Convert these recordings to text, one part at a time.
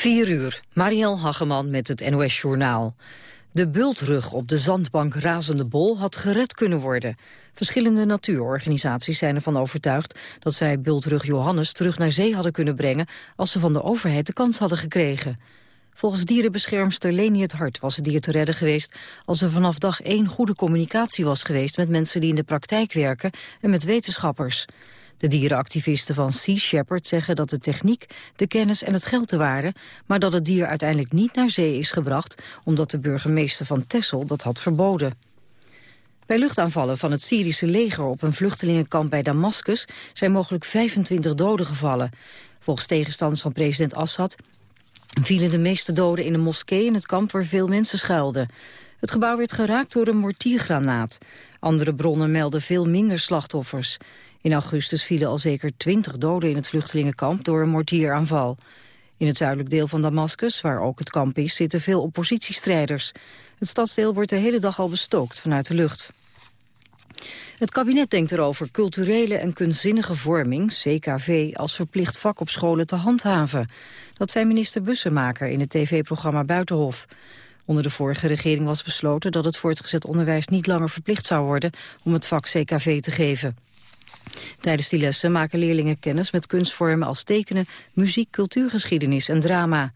4 uur, Marielle Hageman met het NOS Journaal. De bultrug op de zandbank Razende Bol had gered kunnen worden. Verschillende natuurorganisaties zijn ervan overtuigd... dat zij bultrug Johannes terug naar zee hadden kunnen brengen... als ze van de overheid de kans hadden gekregen. Volgens dierenbeschermster Leni het Hart was het dier te redden geweest... als er vanaf dag één goede communicatie was geweest... met mensen die in de praktijk werken en met wetenschappers. De dierenactivisten van Sea Shepherd zeggen dat de techniek, de kennis en het geld te waren, maar dat het dier uiteindelijk niet naar zee is gebracht, omdat de burgemeester van Texel dat had verboden. Bij luchtaanvallen van het Syrische leger op een vluchtelingenkamp bij Damascus zijn mogelijk 25 doden gevallen. Volgens tegenstanders van president Assad vielen de meeste doden in een moskee in het kamp waar veel mensen schuilden. Het gebouw werd geraakt door een mortiergranaat. Andere bronnen melden veel minder slachtoffers. In augustus vielen al zeker twintig doden in het vluchtelingenkamp door een mortieraanval. In het zuidelijk deel van Damascus, waar ook het kamp is, zitten veel oppositiestrijders. Het stadsdeel wordt de hele dag al bestookt vanuit de lucht. Het kabinet denkt erover culturele en kunstzinnige vorming, CKV, als verplicht vak op scholen te handhaven. Dat zei minister Bussemaker in het tv-programma Buitenhof. Onder de vorige regering was besloten dat het voortgezet onderwijs niet langer verplicht zou worden om het vak CKV te geven. Tijdens die lessen maken leerlingen kennis met kunstvormen als tekenen, muziek, cultuurgeschiedenis en drama.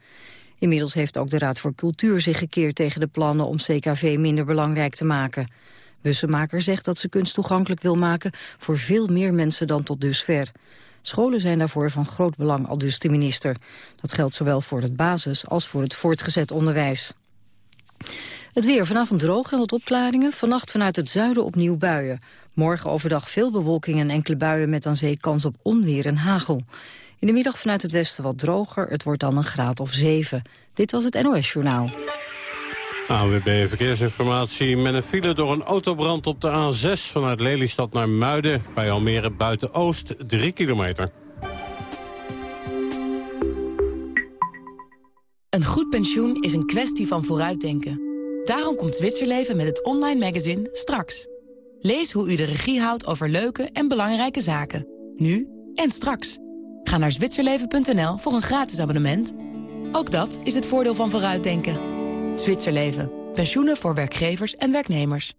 Inmiddels heeft ook de Raad voor Cultuur zich gekeerd tegen de plannen om CKV minder belangrijk te maken. Bussemaker zegt dat ze kunst toegankelijk wil maken voor veel meer mensen dan tot dusver. Scholen zijn daarvoor van groot belang, al dus de minister. Dat geldt zowel voor het basis- als voor het voortgezet onderwijs. Het weer vanavond droog en wat opklaringen. Vannacht vanuit het zuiden opnieuw buien. Morgen overdag veel bewolking en enkele buien met aan zee kans op onweer en hagel. In de middag vanuit het westen wat droger. Het wordt dan een graad of 7. Dit was het NOS Journaal. AWB Verkeersinformatie met een file door een autobrand op de A6... vanuit Lelystad naar Muiden, bij Almere buiten Oost, 3 kilometer. Een goed pensioen is een kwestie van vooruitdenken. Daarom komt Zwitserleven met het online magazine Straks. Lees hoe u de regie houdt over leuke en belangrijke zaken. Nu en straks. Ga naar zwitserleven.nl voor een gratis abonnement. Ook dat is het voordeel van vooruitdenken. Zwitserleven. Pensioenen voor werkgevers en werknemers.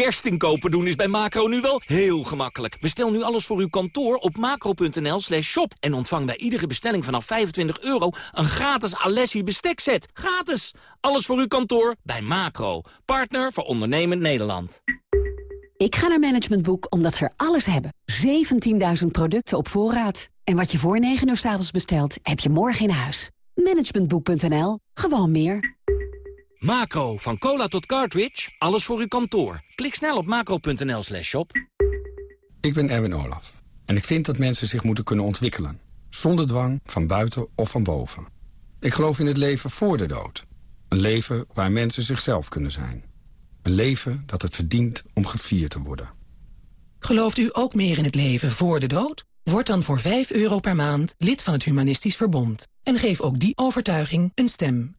Kerstinkopen doen is bij Macro nu wel heel gemakkelijk. Bestel nu alles voor uw kantoor op macro.nl slash shop... en ontvang bij iedere bestelling vanaf 25 euro... een gratis Alessi bestekset. Gratis! Alles voor uw kantoor bij Macro. Partner voor ondernemend Nederland. Ik ga naar Management Boek omdat ze er alles hebben. 17.000 producten op voorraad. En wat je voor 9 uur s avonds bestelt, heb je morgen in huis. Managementboek.nl. Gewoon meer. Macro, van cola tot cartridge, alles voor uw kantoor. Klik snel op macro.nl slash shop. Ik ben Erwin Olaf. En ik vind dat mensen zich moeten kunnen ontwikkelen. Zonder dwang, van buiten of van boven. Ik geloof in het leven voor de dood. Een leven waar mensen zichzelf kunnen zijn. Een leven dat het verdient om gevierd te worden. Gelooft u ook meer in het leven voor de dood? Word dan voor 5 euro per maand lid van het Humanistisch Verbond. En geef ook die overtuiging een stem.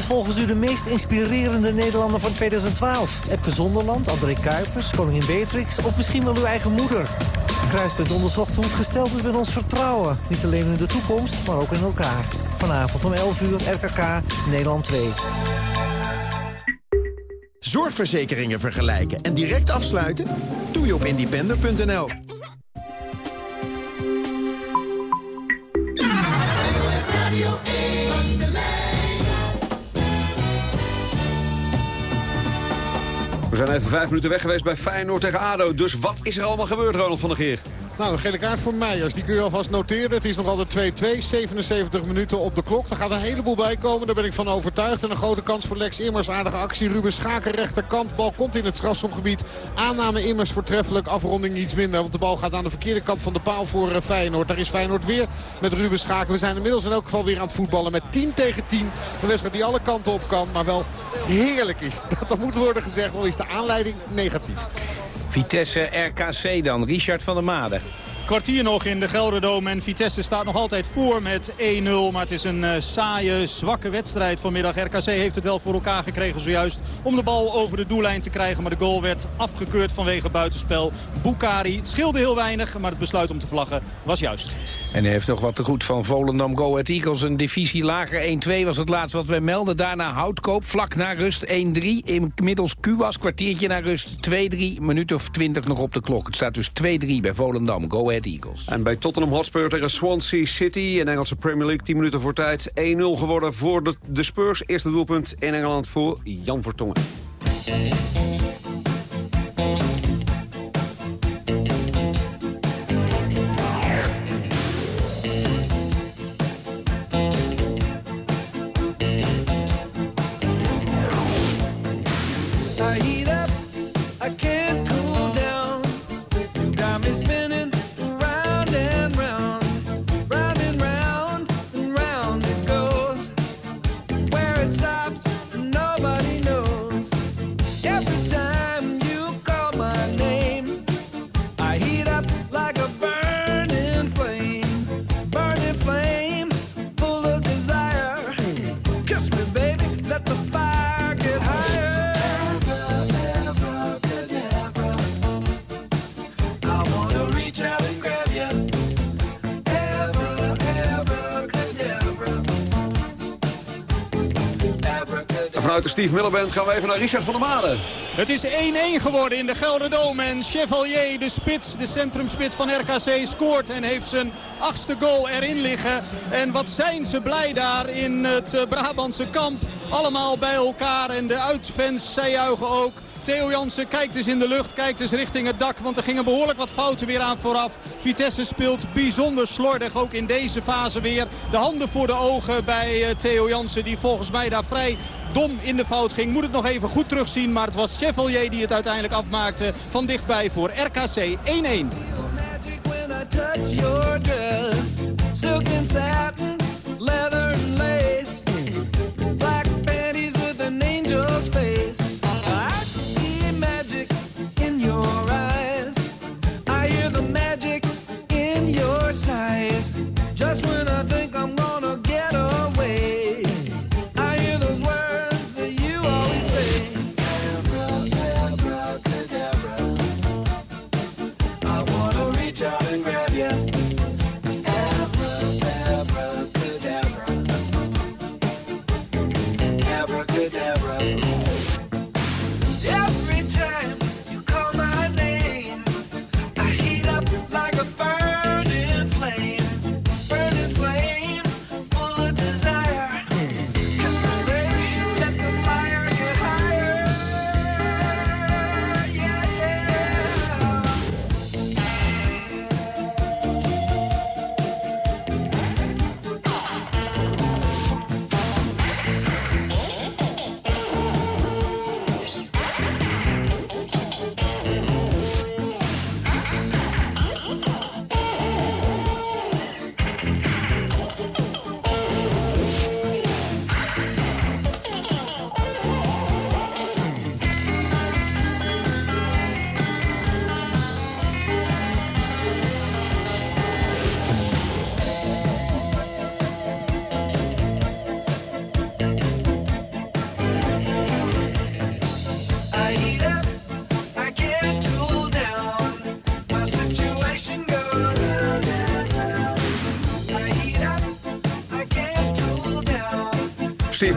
Is volgens u de meest inspirerende Nederlander van 2012? Epke Zonderland, André Kuipers, koningin Beatrix of misschien wel uw eigen moeder? Kruispunt onderzocht hoe het gesteld is met ons vertrouwen. Niet alleen in de toekomst, maar ook in elkaar. Vanavond om 11 uur, RKK, Nederland 2. Zorgverzekeringen vergelijken en direct afsluiten? Doe je op independer.nl. We zijn even vijf minuten weg geweest bij Feyenoord tegen ADO. Dus wat is er allemaal gebeurd, Ronald van der Geer? Nou, een gele kaart voor Meijers. Die kun je alvast noteren. Het is nog altijd 2-2. 77 minuten op de klok. Er gaat een heleboel bij komen. Daar ben ik van overtuigd. En een grote kans voor Lex Immers. Aardige actie. Ruben Schaken rechterkant. Bal komt in het strafschopgebied. Aanname Immers voortreffelijk. Afronding iets minder. Want de bal gaat aan de verkeerde kant van de paal voor eh, Feyenoord. Daar is Feyenoord weer met Ruben Schaken. We zijn inmiddels in elk geval weer aan het voetballen met 10 tegen 10. Een wedstrijd die alle kanten op kan. Maar wel heerlijk is. Dat, dat moet worden gezegd, al is de aanleiding negatief. Vitesse RKC dan, Richard van der Made kwartier nog in de Gelderdoom. En Vitesse staat nog altijd voor met 1-0. Maar het is een uh, saaie, zwakke wedstrijd vanmiddag. RKC heeft het wel voor elkaar gekregen zojuist om de bal over de doellijn te krijgen. Maar de goal werd afgekeurd vanwege buitenspel. Bukari, het scheelde heel weinig, maar het besluit om te vlaggen was juist. En hij heeft toch wat te goed van Volendam Go Ahead Eagles. Een divisie lager 1-2 was het laatste wat wij melden. Daarna Houtkoop, vlak na rust 1-3. Inmiddels Kuwas, kwartiertje na rust 2-3. Minuut of 20 nog op de klok. Het staat dus 2-3 bij Volendam Go Ahead En bij Tottenham Hotspur tegen Swansea City in Engelse Premier League 10 minuten voor tijd. 1-0 geworden voor de, de Spurs. Eerste doelpunt in Engeland voor Jan Vertongen. Steve gaan we even naar Richard van der Made. Het is 1-1 geworden in de Gelderdoom. En Chevalier, de spits, de centrumspits van RKC, scoort en heeft zijn achtste goal erin liggen. En wat zijn ze blij daar in het Brabantse kamp. Allemaal bij elkaar en de uitfans, zij juichen ook. Theo Jansen kijkt eens in de lucht, kijkt eens richting het dak. Want er gingen behoorlijk wat fouten weer aan vooraf. Vitesse speelt bijzonder slordig, ook in deze fase weer. De handen voor de ogen bij eh, Theo Jansen, die volgens mij daar vrij dom in de fout ging. Moet het nog even goed terugzien, maar het was Chevalier die het uiteindelijk afmaakte. Van dichtbij voor RKC 1-1.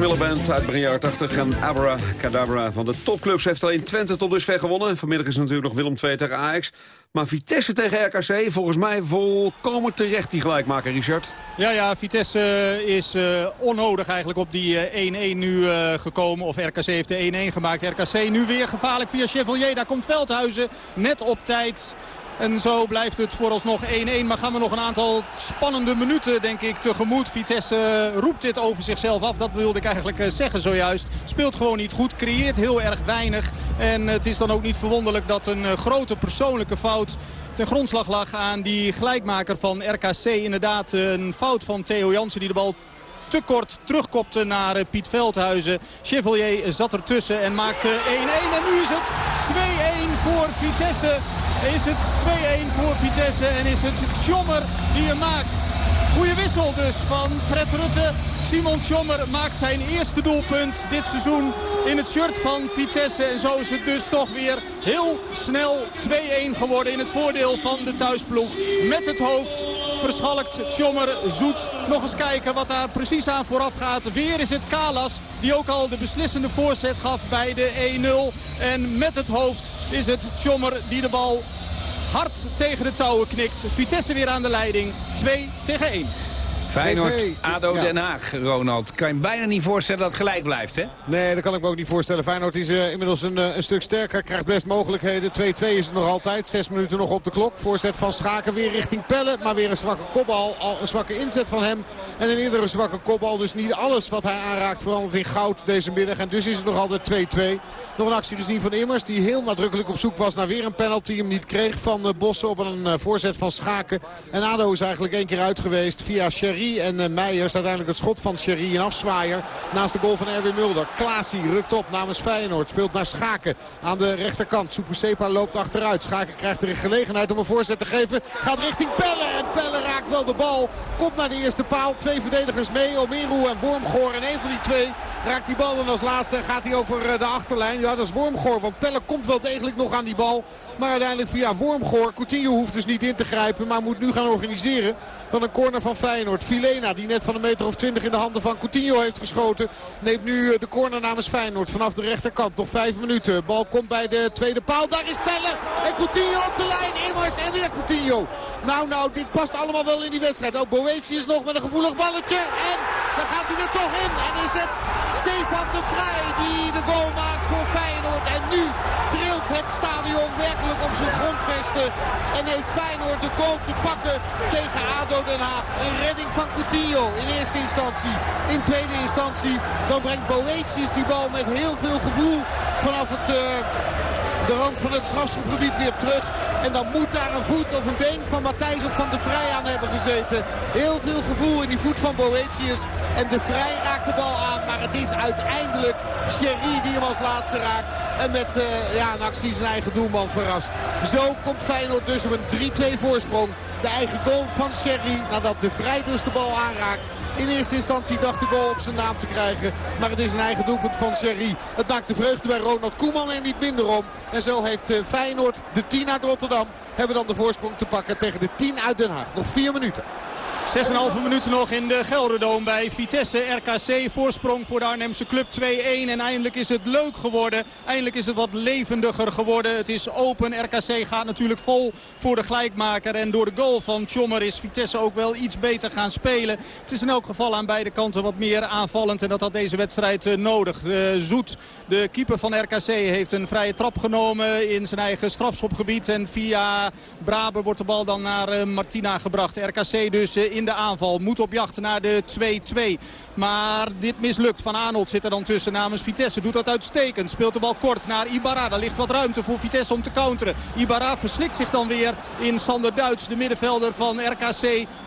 Miller Band uit begin jaren 80 en Abra Cadabra van de topclubs heeft alleen Twente tot dusver gewonnen. Vanmiddag is natuurlijk nog Willem II tegen Ajax. Maar Vitesse tegen RKC, volgens mij volkomen terecht die gelijkmaker, Richard. Ja, ja, Vitesse eh, is uh, onnodig eigenlijk op die 1-1 uh, nu gekomen. Of RKC heeft de 1-1 gemaakt. RKC nu weer gevaarlijk via Chevalier. Daar komt Veldhuizen net op tijd. En zo blijft het vooralsnog 1-1. Maar gaan we nog een aantal spannende minuten, denk ik, tegemoet. Vitesse eh, roept dit over zichzelf af. Dat wilde ik eigenlijk eh, zeggen zojuist. Speelt gewoon niet goed, creëert heel erg weinig. En het is dan ook niet verwonderlijk dat een eh, grote persoonlijke fout ten grondslag lag aan die gelijkmaker van RKC. Inderdaad een fout van Theo Jansen die de bal te kort terugkopte naar Piet Veldhuizen. Chevalier zat ertussen en maakte 1-1. En nu is het 2-1 voor Vitesse. Is het 2-1 voor Vitesse en is het Tjommer die je maakt. Goede wissel dus van Fred Rutte. Simon Tjommer maakt zijn eerste doelpunt dit seizoen in het shirt van Vitesse. En zo is het dus toch weer heel snel 2-1 geworden in het voordeel van de thuisploeg. Met het hoofd verschalkt Tjommer zoet. Nog eens kijken wat daar precies aan vooraf gaat. Weer is het Kalas die ook al de beslissende voorzet gaf bij de 1-0. En met het hoofd is het Tjommer die de bal hard tegen de touwen knikt. Vitesse weer aan de leiding. 2 tegen 1. Feyenoord, ADO Den Haag, Ronald. Kan je bijna niet voorstellen dat het gelijk blijft, hè? Nee, dat kan ik me ook niet voorstellen. Feyenoord is uh, inmiddels een, uh, een, stuk sterker. Krijgt best mogelijkheden. 2-2 is het nog altijd. Zes minuten nog op de klok. Voorzet van Schaken weer richting Pelle. Maar weer een zwakke kopbal. Al een zwakke inzet van hem. En een eerdere zwakke kopbal. Dus niet alles wat hij aanraakt verandert in goud deze middag. En dus is het nog altijd 2-2. Nog een actie gezien van Immers. Die heel nadrukkelijk op zoek was naar weer een penalty. Hem niet kreeg van uh, Bossen op een voorzet van Schaken. En ADO is eigenlijk één keer uit geweest via Sherry en uh, Meijers. Uiteindelijk het schot van Sherry. Een afzwaaier naast de goal van Erwin Mulder. Klaasie rukt op namens Feyenoord. Speelt naar Schaken aan de rechterkant. Sepa loopt achteruit. Schaken krijgt er een gelegenheid om een voorzet te geven. Gaat richting Pelle. En Pelle raakt wel de bal. Komt naar de eerste paal. Twee verdedigers mee. Omeru en Wormgoor. En een van die twee raakt die bal dan als laatste. En gaat hij over de achterlijn. Ja, dat is Wormgoor. Want Pelle komt wel degelijk nog aan die bal. Maar uiteindelijk via Wormgoor. Coutinho hoeft dus niet in te grijpen. Maar moet nu gaan organiseren van een corner van Feyenoord. Filena die net van een meter of twintig in de handen van Coutinho heeft geschoten. Neemt nu de corner namens Feyenoord vanaf de rechterkant. Nog vijf minuten. Bal komt bij de tweede paal. Daar is Pelle. En Coutinho op de lijn. Immers en weer Coutinho. Nou, nou, dit past allemaal wel in die wedstrijd. Ook Boetius nog met een gevoelig balletje. En dan gaat hij er toch in. En is het Stefan de Vrij die de goal maakt voor Feyenoord. En nu trilt het stadion werkelijk op zijn grondvesten. En heeft Feyenoord de goal te pakken tegen ADO Den Haag. Een redding van Coutinho in eerste instantie. In tweede instantie dan brengt Boetius die bal met heel veel gevoel vanaf het... Uh, de rand van het strafschopgebied weer terug. En dan moet daar een voet of een been van Matthijs of van de Vrij aan hebben gezeten. Heel veel gevoel in die voet van Boetius. En de Vrij raakt de bal aan. Maar het is uiteindelijk Sherry die hem als laatste raakt. En met uh, ja, een actie zijn eigen doelman verrast. Zo komt Feyenoord dus op een 3-2 voorsprong. De eigen goal van Sherry nadat de Vrij dus de bal aanraakt. In eerste instantie dacht de goal op zijn naam te krijgen. Maar het is een eigen doelpunt van Sherry. Het maakt de vreugde bij Ronald Koeman er niet minder om. En zo heeft Feyenoord de 10 uit Rotterdam. Hebben dan de voorsprong te pakken tegen de 10 uit Den Haag. Nog 4 minuten. 6,5 minuten nog in de Gelderdoom bij Vitesse RKC. Voorsprong voor de Arnhemse club 2-1. En eindelijk is het leuk geworden. Eindelijk is het wat levendiger geworden. Het is open. RKC gaat natuurlijk vol voor de gelijkmaker. En door de goal van Tjommer is Vitesse ook wel iets beter gaan spelen. Het is in elk geval aan beide kanten wat meer aanvallend. En dat had deze wedstrijd nodig. Zoet, de keeper van RKC, heeft een vrije trap genomen in zijn eigen strafschopgebied. En via Braber wordt de bal dan naar Martina gebracht. RKC dus in de aanval. Moet op jacht naar de 2-2. Maar dit mislukt. Van Arnold zit er dan tussen namens Vitesse. Doet dat uitstekend. Speelt de bal kort naar Ibarra. Daar ligt wat ruimte voor Vitesse om te counteren. Ibarra verslikt zich dan weer in Sander Duits. De middenvelder van RKC.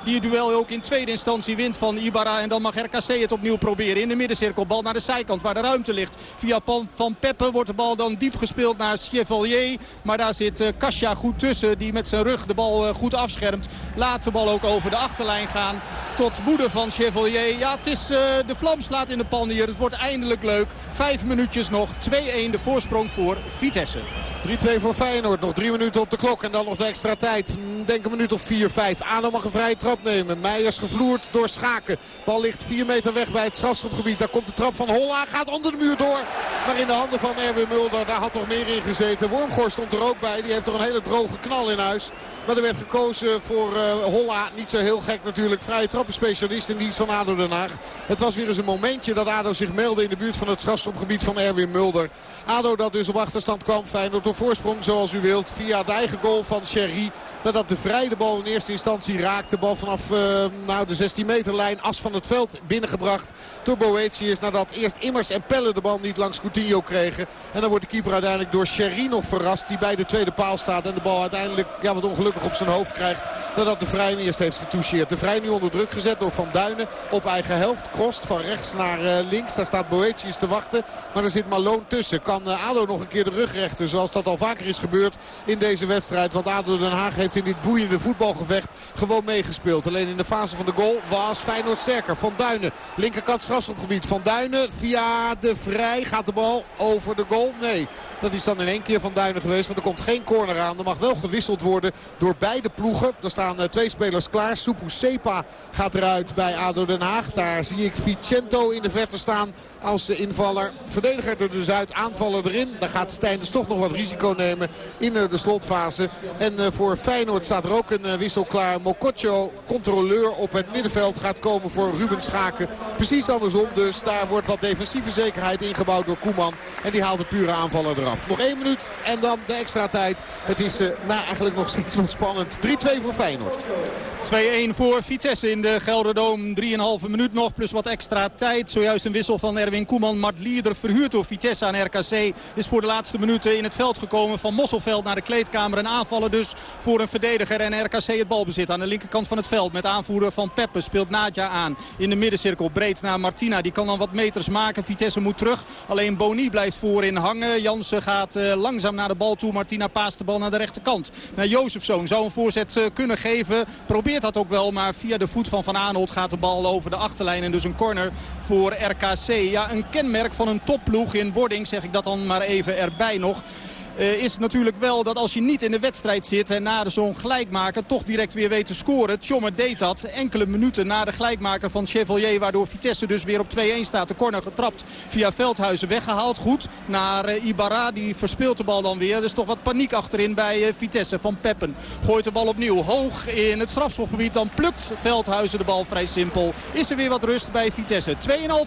Die het duel ook in tweede instantie wint van Ibarra. En dan mag RKC het opnieuw proberen. In de middencirkel. Bal naar de zijkant waar de ruimte ligt. Via Van Peppe wordt de bal dan diep gespeeld naar Chevalier. Maar daar zit Kasia goed tussen. Die met zijn rug de bal goed afschermt. Laat de bal ook over de achterlijn gaan. Tot woede van Chevalier. Ja, het is, uh, de vlam slaat in de pan hier. Het wordt eindelijk leuk. Vijf minuutjes nog. 2-1 de voorsprong voor Vitesse. 3-2 voor Feyenoord. Nog drie minuten op de klok. En dan nog de extra tijd. Denk een minuut of 4-5. Ado mag een vrije trap nemen. Meijers gevloerd door Schaken. Bal ligt 4 meter weg bij het strafschopgebied. Daar komt de trap van Holla. Gaat onder de muur door. Maar in de handen van Erwin Mulder. Daar had toch meer in gezeten. Wormgoor stond er ook bij. Die heeft toch een hele droge knal in huis. Maar er werd gekozen voor uh, Holla. Niet zo heel gek natuurlijk. Vrije trappenspecialist in dienst van ADO Den Haag. Het was weer eens een momentje dat ADO zich meldde in de buurt van het strafschopgebied van Erwin Mulder. ADO dat dus op achterstand kwam. Feyenoord voorsprong zoals u wilt. Via de eigen goal van Sherry. Nadat de vrije de bal in eerste instantie raakte. De bal vanaf uh, nou, de 16 meter lijn as van het veld binnengebracht door Boetius. Nadat eerst Immers en Pelle de bal niet langs Coutinho kregen. En dan wordt de keeper uiteindelijk door Sherry nog verrast. Die bij de tweede paal staat. En de bal uiteindelijk ja, wat ongelukkig op zijn hoofd krijgt. Nadat de vrije eerst heeft getoucheerd. De vrij nu onder druk gezet door Van Duinen op eigen helft. Krost van rechts naar links. Daar staat Boetius te wachten. Maar er zit Malone tussen. Kan ADO nog een keer de rug rechten zoals dat al vaker is gebeurd in deze wedstrijd. Want ADO Den Haag heeft in dit boeiende voetbalgevecht gewoon meegespeeld. Alleen in de fase van de goal was Feyenoord sterker. Van Duinen, linkerkant strafschopgebied. Van Duinen via de vrij gaat de bal over de goal. Nee, dat is dan in één keer Van Duinen geweest. Maar er komt geen corner aan. Er mag wel gewisseld worden door beide ploegen. Er staan eh, twee spelers klaar. Supu Sepa gaat eruit bij ADO Den Haag. Daar zie ik Vicento in de verte staan als invaller. Verdediger er dus uit, aanvaller erin. Daar gaat Stijn dus toch nog wat risico nemen in eh, de slotfase. En eh, voor Feyenoord staat er ook een wissel klaar. Mokotjo, controleur op het middenveld, gaat komen voor Ruben Schaken. Precies andersom dus. Daar wordt wat defensieve zekerheid ingebouwd door Koeman. En die haalt de pure aanvaller eraf. Nog één minuut en dan de extra tijd. Het is uh, nou, eigenlijk nog steeds wat spannend. 3-2 voor Feyenoord. 2-1 voor Vitesse in de Gelderdoom. 3,5 minuut nog plus wat extra tijd. Zojuist een wissel van Erwin Koeman. Mart Lieder verhuurd door Vitesse aan RKC. Is voor de laatste minuten in het veld gekomen. Van Mosselveld naar de kleedkamer. En aanvallen dus voor een verdediger. En RKC het balbezit aan de linkerkant van het veld. Met aanvoerder van Peppe speelt Nadja aan. In de middencirkel breed naar Martina. Die kan dan wat meters maken. Vitesse moet terug. Alleen Boni blijft voorin hangen. Jansen gaat uh, langzaam naar de bal toe. Martina paast de bal naar de rechterkant. Naar Jozefzoon zou een voorzet uh, kunnen geven. Probeert dat ook wel, maar via de voet van Van Aanholt gaat de bal over de achterlijn. En dus een corner voor RKC. Ja, een kenmerk van een topploeg in wording, zeg ik dat dan maar even erbij nog. Uh, is natuurlijk wel dat als je niet in de wedstrijd zit en na zo'n gelijkmaker toch direct weer weet te scoren. Tjommer deed dat enkele minuten na de gelijkmaker van Chevalier. Waardoor Vitesse dus weer op 2-1 staat. De corner getrapt via Veldhuizen weggehaald. Goed naar uh, Ibarra. Die verspeelt de bal dan weer. Dus toch wat paniek achterin bij uh, Vitesse van Peppen. Gooit de bal opnieuw hoog in het strafschopgebied. Dan plukt Veldhuizen de bal vrij simpel. Is er weer wat rust bij Vitesse.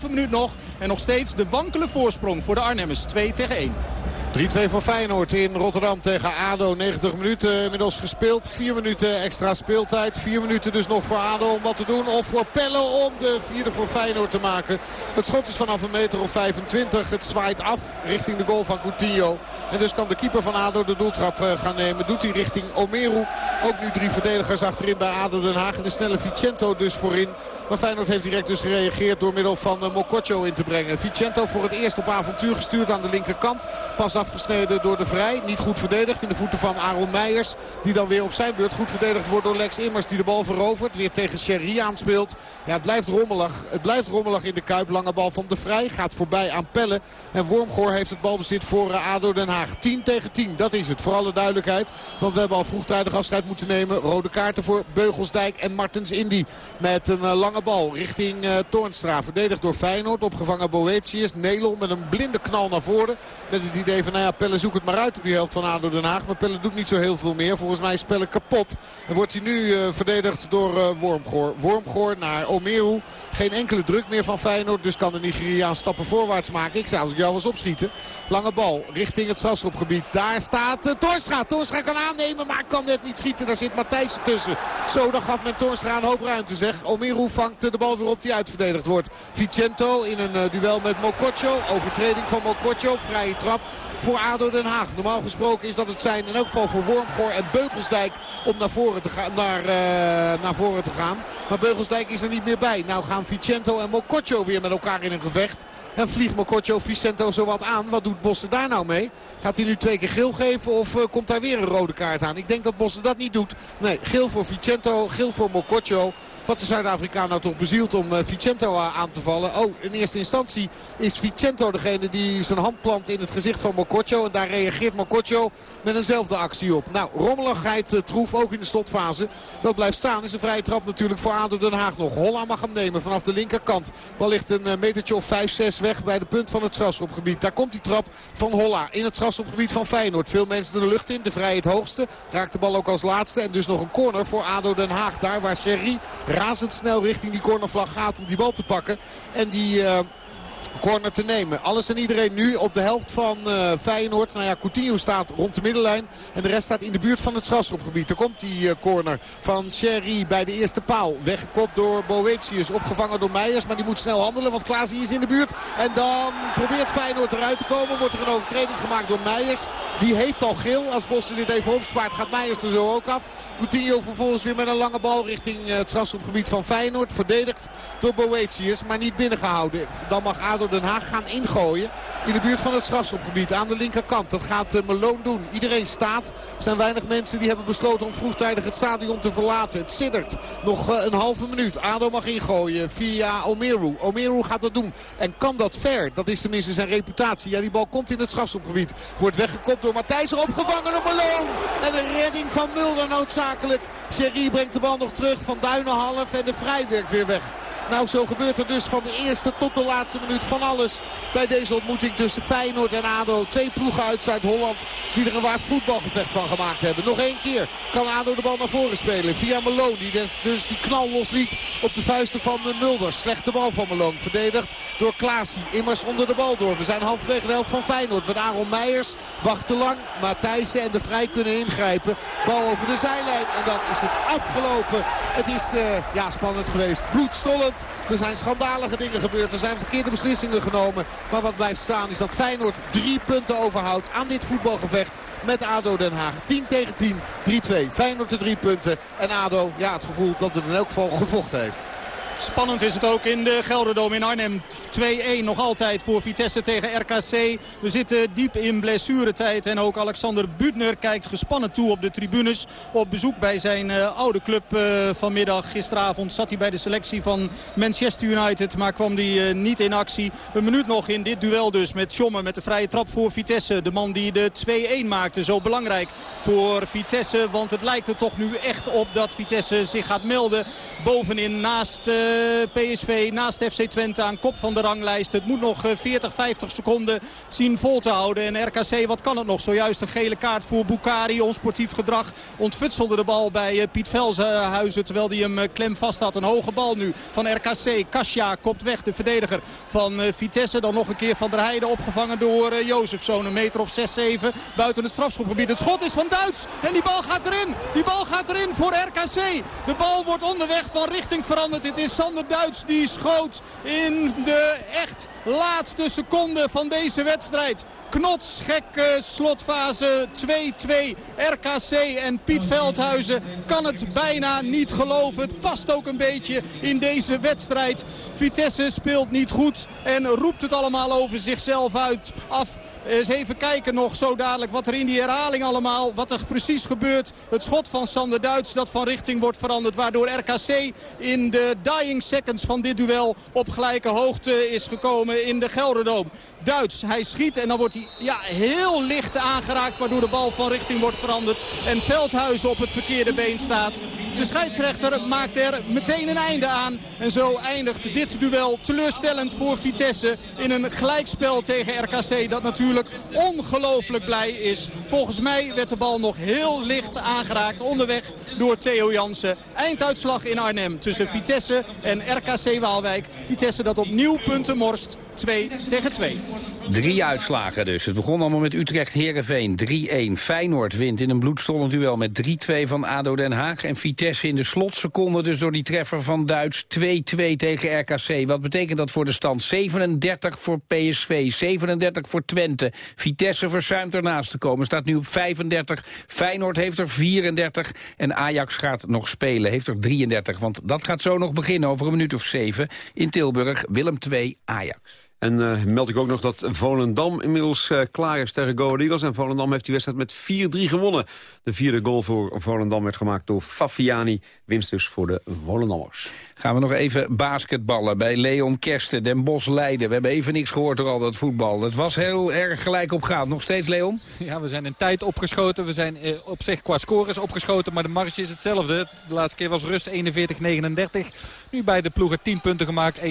2,5 minuut nog. En nog steeds de wankele voorsprong voor de Arnhemmers. 2 tegen 1. 3-2 voor Feyenoord in Rotterdam tegen ADO. 90 minuten inmiddels gespeeld. 4 minuten extra speeltijd. 4 minuten dus nog voor ADO om wat te doen. Of voor Pelle om de vierde voor Feyenoord te maken. Het schot is vanaf een meter of 25. Het zwaait af richting de goal van Coutinho. En dus kan de keeper van ADO de doeltrap eh, gaan nemen. Doet hij richting Omeru. Ook nu drie verdedigers achterin bij ADO Den Haag. En de snelle Vicento dus voorin. Maar Feyenoord heeft direct dus gereageerd door middel van uh, Mokotjo in te brengen. Vicento voor het eerst op avontuur gestuurd aan de linkerkant. Pas afgesneden door de Vrij. Niet goed verdedigd in de voeten van Aaron Meijers. Die dan weer op zijn beurt goed verdedigd wordt door Lex Immers. Die de bal verovert. Weer tegen Sherry aanspeelt. Ja, het blijft rommelig. Het blijft rommelig in de Kuip. Lange bal van de Vrij. Gaat voorbij aan Pelle. En Wormgoor heeft het balbezit voor uh, ADO Den Haag. 10 tegen 10. Dat is het. Voor alle duidelijkheid. Want we hebben al vroegtijdig afscheid moeten nemen. Rode kaarten voor Beugelsdijk en Martens Indy. Met een uh, lange bal richting uh, Toornstra. Verdedigd door Feyenoord. Opgevangen Boetius. Nelon met een blinde knal naar voren. Met het idee van nou ja, Pelle zoek het maar uit op die helft van ADO Den Haag. Maar Pelle doet niet zo heel veel meer. Volgens mij is Pelle kapot. En wordt hij nu uh, verdedigd door uh, Wormgoor. Wormgoor naar Omeru. Geen enkele druk meer van Feyenoord. Dus kan de Nigeriaan stappen voorwaarts maken. Ik zou als ik jou was opschieten. Lange bal richting het strafschopgebied. Daar staat uh, Torstra. Torstra kan aannemen, maar kan net niet schieten. Daar zit Matthijs tussen. Zo, dan gaf men Torstra een hoop ruimte zeg. Omeru vangt de bal weer op die uitverdedigd wordt. Vicento in een duel met Mokotjo. Overtreding van Mokotjo. Vrije trap voor ADO Den Haag. Normaal gesproken is dat het zijn in elk geval voor Wormgoor en Beugelsdijk om naar voren te gaan. Naar, uh, naar voren te gaan. Maar Beugelsdijk is er niet meer bij. Nou gaan Vicento en Mokotjo weer met elkaar in een gevecht. En vliegt Mokotjo Vicento zowat aan. Wat doet Bossen daar nou mee? Gaat hij nu twee keer geel geven of uh, komt daar weer een rode kaart aan? Ik denk dat Bossen dat niet doet. Nee, geel voor Vicento, geel voor Mokotjo. Wat de Zuid-Afrikaan nou toch bezielt om uh, Vicento aan te vallen. Oh, in eerste instantie is Vicento degene die zijn hand plant in het gezicht van Mokotjo. En daar reageert Mokotjo met eenzelfde actie op. Nou, rommeligheid uh, troef ook in de slotfase. Dat blijft staan. Is een vrije trap natuurlijk voor ADO Den Haag nog. Holla mag hem nemen vanaf de linkerkant. Bal ligt een metertje of 5-6 weg bij de punt van het strafschopgebied. Daar komt die trap van Holla in het strafschopgebied van Feyenoord. Veel mensen de lucht in. De vrije het hoogste. Raakt de bal ook als laatste. En dus nog een corner voor ADO Den Haag. Daar waar Sherry razendsnel richting die cornervlag gaat om die bal te pakken. En die... Corner te nemen. Alles en iedereen nu op de helft van uh, Feyenoord. Nou ja, Coutinho staat rond de middenlijn. En de rest staat in de buurt van het strafschopgebied. Er komt die uh, corner van Sherry bij de eerste paal. Weggekopt door Boetius. Opgevangen door Meijers. Maar die moet snel handelen. Want Klaas is in de buurt. En dan probeert Feyenoord eruit te komen. Wordt er een overtreding gemaakt door Meijers. Die heeft al geel. Als Bossen dit even opspaart gaat Meijers er zo ook af. Coutinho vervolgens weer met een lange bal richting uh, het strafschopgebied van Feyenoord. Verdedigd door Boetius. Maar niet binnengehouden. Dan mag ADO Den Haag gaan ingooien. In de buurt van het strafschopgebied aan de linkerkant. Dat gaat uh, Malone doen. Iedereen staat. Er zijn weinig mensen die hebben besloten om vroegtijdig het stadion te verlaten. Het siddert. Nog uh, een halve minuut. ADO mag ingooien via Omeru. Omeru gaat dat doen. En kan dat ver? Dat is tenminste zijn reputatie. Ja, die bal komt in het strafschopgebied. Wordt weggekopt door Matthijs. Opgevangen door Malone. En een redding van Mulder noodzakelijk. Sherry brengt de bal nog terug van Duinenhalf. En de vrij werkt weer weg. Nou, zo gebeurt er dus van de eerste tot de laatste minuut van alles bij deze ontmoeting tussen Feyenoord en ADO. Twee ploegen uit Zuid-Holland die er een waar voetbalgevecht van gemaakt hebben. Nog één keer kan ADO de bal naar voren spelen via Malone. Die dus die knal losliet op de vuisten van Mulder. Slechte bal van Malone. Verdedigd door Klaasie. Immers onder de bal door. We zijn halverwege de helft van Feyenoord met Aaron Meijers. Wacht te lang. Matthijssen en de Vrij kunnen ingrijpen. Bal over de zijlijn. En dan is het afgelopen. Het is uh, ja, spannend geweest. Bloedstollend. Er zijn schandalige dingen gebeurd. Er zijn verkeerde beslissingen genomen. Maar wat blijft staan is dat Feyenoord drie punten overhoudt aan dit voetbalgevecht met ADO Den Haag. 10 tegen 10, 3-2. Feyenoord de drie punten. En ADO, ja, het gevoel dat het in elk geval gevochten heeft. Spannend is het ook in de Gelderdoom in Arnhem. 2-1 nog altijd voor Vitesse tegen RKC. We zitten diep in blessuretijd. En ook Alexander Butner kijkt gespannen toe op de tribunes. Op bezoek bij zijn uh, oude club uh, vanmiddag. Gisteravond zat hij bij de selectie van Manchester United. Maar kwam hij uh, niet in actie. Een minuut nog in dit duel dus met Tjomme. Met de vrije trap voor Vitesse. De man die de 2-1 maakte. Zo belangrijk voor Vitesse. Want het lijkt er toch nu echt op dat Vitesse zich gaat melden. Bovenin naast... PSV naast FC Twente aan kop van de ranglijst. Het moet nog 40, 50 seconden zien vol te houden. En RKC, wat kan het nog? Zojuist een gele kaart voor Bukari. Onsportief gedrag ontfutselde de bal bij Piet Velsenhuizen. Terwijl hij hem klem vast had. Een hoge bal nu van RKC. Kasia kopt weg, de verdediger van Vitesse. Dan nog een keer Van der Heijden opgevangen door Jozefzoon. Een meter of 6, 7 buiten het strafschopgebied. Het schot is van Duits. En die bal gaat erin. Die bal gaat erin voor RKC. De bal wordt onderweg van richting veranderd. Het is Sander Duits die schoot in de echt laatste seconde van deze wedstrijd. Knotsgekke slotfase 2-2 RKC en Piet Veldhuizen kan het bijna niet geloven. Het past ook een beetje in deze wedstrijd. Vitesse speelt niet goed en roept het allemaal over zichzelf uit af. Eens even kijken nog zo dadelijk wat er in die herhaling allemaal, wat er precies gebeurt. Het schot van Sander Duits dat van richting wordt veranderd. Waardoor RKC in de dying seconds van dit duel op gelijke hoogte is gekomen in de Gelderdoom. Duits, hij schiet en dan wordt hij ja, heel licht aangeraakt. Waardoor de bal van richting wordt veranderd. En Veldhuizen op het verkeerde been staat. De scheidsrechter maakt er meteen een einde aan. En zo eindigt dit duel teleurstellend voor Vitesse. In een gelijkspel tegen RKC dat natuurlijk ongelooflijk blij is. Volgens mij werd de bal nog heel licht aangeraakt onderweg door Theo Jansen. Einduitslag in Arnhem tussen Vitesse en RKC Waalwijk. Vitesse dat opnieuw punten morst. 2 tegen 2. Drie uitslagen dus. Het begon allemaal met Utrecht-Herenveen 3-1. Feyenoord wint in een bloedstollend duel met 3-2 van ADO Den Haag. En Vitesse in de slotseconde dus door die treffer van Duits 2-2 tegen RKC. Wat betekent dat voor de stand? 37 voor PSV, 37 voor Twente. Vitesse verzuimt ernaast te komen, staat nu op 35. Feyenoord heeft er 34 en Ajax gaat nog spelen, heeft er 33. Want dat gaat zo nog beginnen over een minuut of zeven. In Tilburg, Willem 2, Ajax. En uh, meld ik ook nog dat Volendam inmiddels uh, klaar is tegen Go. En Volendam heeft die wedstrijd met 4-3 gewonnen. De vierde goal voor Volendam werd gemaakt door Fafiani. Winst dus voor de Volendammers. Gaan we nog even basketballen bij Leon Kersten, Den Bosch Leiden. We hebben even niks gehoord door al dat voetbal. Het was heel erg gelijk opgaand. Nog steeds, Leon? Ja, we zijn in tijd opgeschoten. We zijn eh, op zich qua scores opgeschoten, maar de marge is hetzelfde. De laatste keer was rust 41-39. Nu bij de ploegen 10 punten gemaakt, 51-49.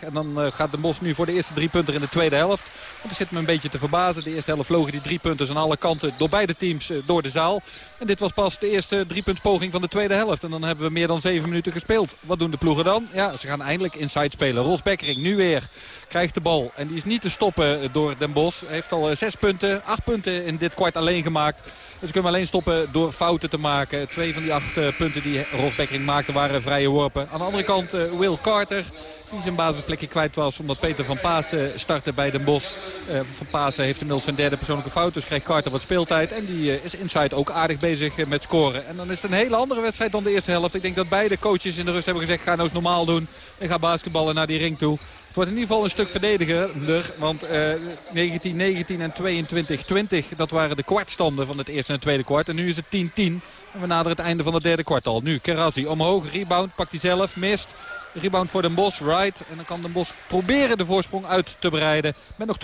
En dan uh, gaat de Bos nu voor de eerste drie punten in de tweede helft. Want er zit me een beetje te verbazen. De eerste helft vlogen die drie punten aan alle kanten door beide teams uh, door de zaal. Dit was pas de eerste driepuntspoging van de tweede helft. En dan hebben we meer dan zeven minuten gespeeld. Wat doen de ploegen dan? Ja, ze gaan eindelijk inside spelen. Ros Bekkering nu weer krijgt de bal. En die is niet te stoppen door Den Bos. Heeft al zes punten, acht punten in dit kwart alleen gemaakt. Dus ze kunnen alleen stoppen door fouten te maken. Twee van die acht uh, punten die Rolf Bekkering maakte waren vrije worpen. Aan de andere kant uh, Will Carter. Die zijn basisplekje kwijt was omdat Peter van Pasen startte bij Den Bosch. Uh, van Pasen heeft inmiddels zijn derde persoonlijke fout. Dus krijgt Carter wat speeltijd. En die is inside ook aardig bezig met scoren. En dan is het een hele andere wedstrijd dan de eerste helft. Ik denk dat beide coaches in de rust hebben gezegd... ga nou eens normaal doen en ga basketballen naar die ring toe. Het wordt in ieder geval een stuk verdedigender. Want uh, 1919 en 22-20, dat waren de kwartstanden van het eerste en tweede kwart. En nu is het 10-10. En we naderen het einde van het derde kwart al. Nu Kerazi omhoog, rebound, pakt hij zelf, mist. Rebound voor Den Bos, right. En dan kan Den Bos proberen de voorsprong uit te breiden. Met nog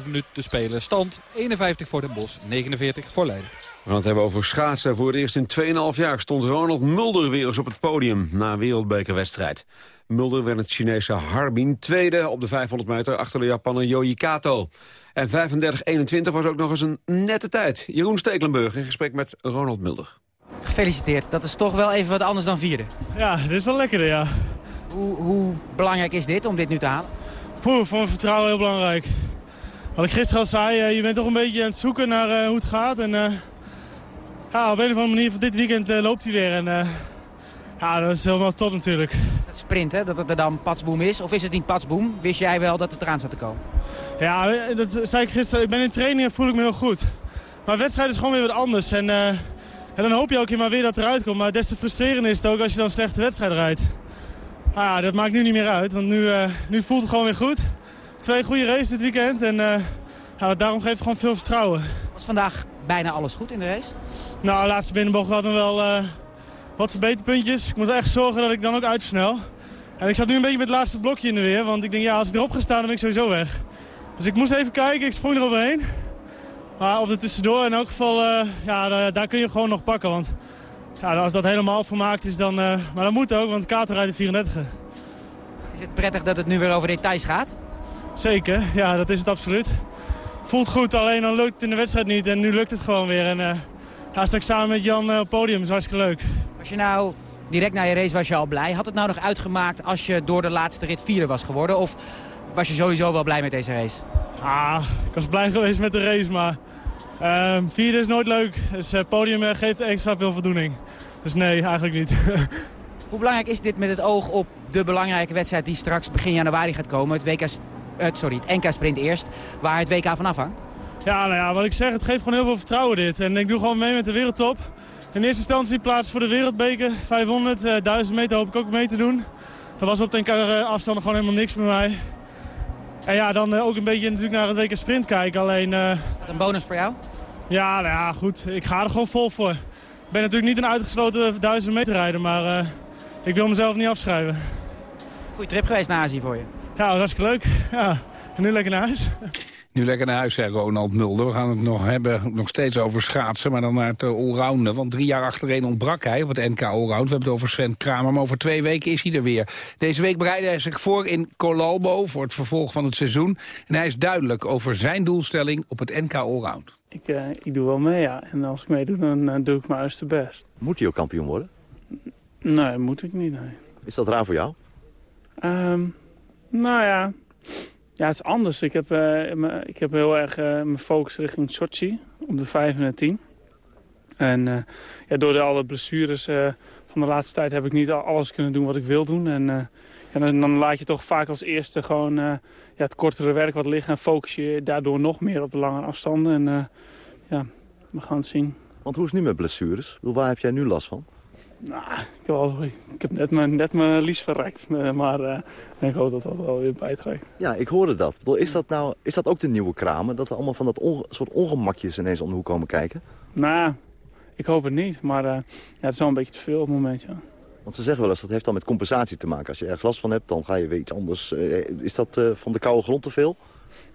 2,5 minuten te spelen. Stand 51 voor Den Bos, 49 voor Leiden. We gaan het hebben over schaatsen. Voor het eerst in 2,5 jaar stond Ronald Mulder weer eens op het podium na een wereldbekerwedstrijd. Mulder werd het Chinese Harbin tweede op de 500 meter achter de Japaner Yoji Kato. En 35-21 was ook nog eens een nette tijd. Jeroen Stekelenburg in gesprek met Ronald Mulder. Gefeliciteerd. Dat is toch wel even wat anders dan vierde. Ja, dit is wel lekker, ja. Hoe, hoe belangrijk is dit om dit nu te halen? Poeh, voor mijn vertrouwen heel belangrijk. Wat ik gisteren al zei, je bent toch een beetje aan het zoeken naar uh, hoe het gaat. En uh, ja, op een of andere manier van dit weekend loopt hij weer. En ja, dat is helemaal top natuurlijk. Het sprint, hè? dat het er dan patsboom is. Of is het niet patsboom? Wist jij wel dat het eraan zat te komen? Ja, dat zei ik gisteren. Ik ben in training en voel ik me heel goed. Maar wedstrijd is gewoon weer wat anders. En, uh, en dan hoop je ook maar weer dat het eruit komt. Maar des te frustrerender is het ook als je dan slechte wedstrijd rijdt. Nou ja, dat maakt nu niet meer uit. Want nu, nu voelt het gewoon weer goed. Twee goede races dit weekend. En ja, daarom geeft het gewoon veel vertrouwen. Was vandaag bijna alles goed in de race? Nou, de laatste binnenbocht hadden we wel uh, wat verbeterpuntjes. Ik moet echt zorgen dat ik dan ook uitversnel. En ik zat nu een beetje met het laatste blokje in de weer. Want ik denk, ja, als ik erop ga staan, dan ben ik sowieso weg. Dus ik moest even kijken, ik sprong eroverheen. Maar of er tussendoor, in elk geval, ja, daar, daar, kun je gewoon nog pakken. Want ja, als dat helemaal vermaakt is, dan... Uh, maar dat moet ook, want Kato rijdt de 34. Is het prettig dat het nu weer over details gaat? Zeker, ja, dat is het absoluut voelt goed, alleen dan lukt het in de wedstrijd niet. En nu lukt het gewoon weer. En uh, ja, straks samen met Jan uh, op het podium, is hartstikke leuk. Was je nou, direct na je race was je al blij. Had het nou nog uitgemaakt als je door de laatste rit vierde was geworden? Of was je sowieso wel blij met deze race? Ah, ik was blij geweest met de race, maar uh, vierde is nooit leuk. Dus het podium geeft extra veel voldoening. Dus nee, eigenlijk niet. Hoe belangrijk is dit met het oog op de belangrijke wedstrijd die straks begin januari gaat komen? Het WK uh, sorry, het NK-sprint eerst, waar het WK van afhangt? Ja, nou ja, wat ik zeg, het geeft gewoon heel veel vertrouwen dit. En ik doe gewoon mee met de wereldtop. In eerste instantie plaats voor de wereldbeker, 500, uh, 1000 meter hoop ik ook mee te doen. Dat was op de NK-afstanden gewoon helemaal niks bij mij. En ja, dan uh, ook een beetje natuurlijk naar het WK sprint kijken. Alleen, Is dat een bonus voor jou? Ja, nou ja, goed. Ik ga er gewoon vol voor. Ik ben natuurlijk niet een uitgesloten 1000 meter rijder, maar ik wil mezelf niet afschrijven. Goeie trip geweest naar Azië voor je. Ja, dat was leuk. Ja. En nu lekker naar huis. Nu lekker naar huis, zei Ronald Mulder. We gaan het nog hebben, nog steeds over schaatsen, maar dan naar het uh, allrounden. Want drie jaar achtereen ontbrak hij op het NK Allround. We hebben het over Sven Kramer, maar over twee weken is hij er weer. Deze week bereidde hij zich voor in Colalbo voor het vervolg van het seizoen. En hij is duidelijk over zijn doelstelling op het NK Allround. Ik, uh, ik doe wel mee, ja. En als ik meedoe, dan uh, doe ik mijn uiterste best. Moet hij ook kampioen worden? Nee, moet ik niet, nee. Is dat raar voor jou? Um, nou ja, ja, het is anders. Ik heb, me, ik heb heel erg uh, mijn focus richting Sochi op de 5 en de 10. En uh, ja, door de alle blessures van de laatste tijd heb ik niet alles kunnen doen wat ik wil doen. En ja, dan, dan, laat je toch vaak als eerste gewoon ja, het kortere werk wat liggen... en focus je daardoor nog meer op de lange afstanden. En ja, we gaan het zien. Want hoe is het nu met blessures? Waar heb jij nu last van? Nou, ik heb, al, ik heb net, mijn, net mijn lies verrekt, maar uh, ik hoop dat dat wel weer bijtrekt. Ja, ik hoorde dat. Is dat, nou, is dat ook de nieuwe kramen? Dat er allemaal van dat onge soort ongemakjes ineens om de hoek komen kijken? Nou, ik hoop het niet, maar uh, ja, het is wel een beetje te veel op het moment, ja. Want ze zeggen wel eens, dat heeft dan met compensatie te maken. Als je ergens last van hebt, dan ga je weer iets anders. Is dat van de koude grond te veel?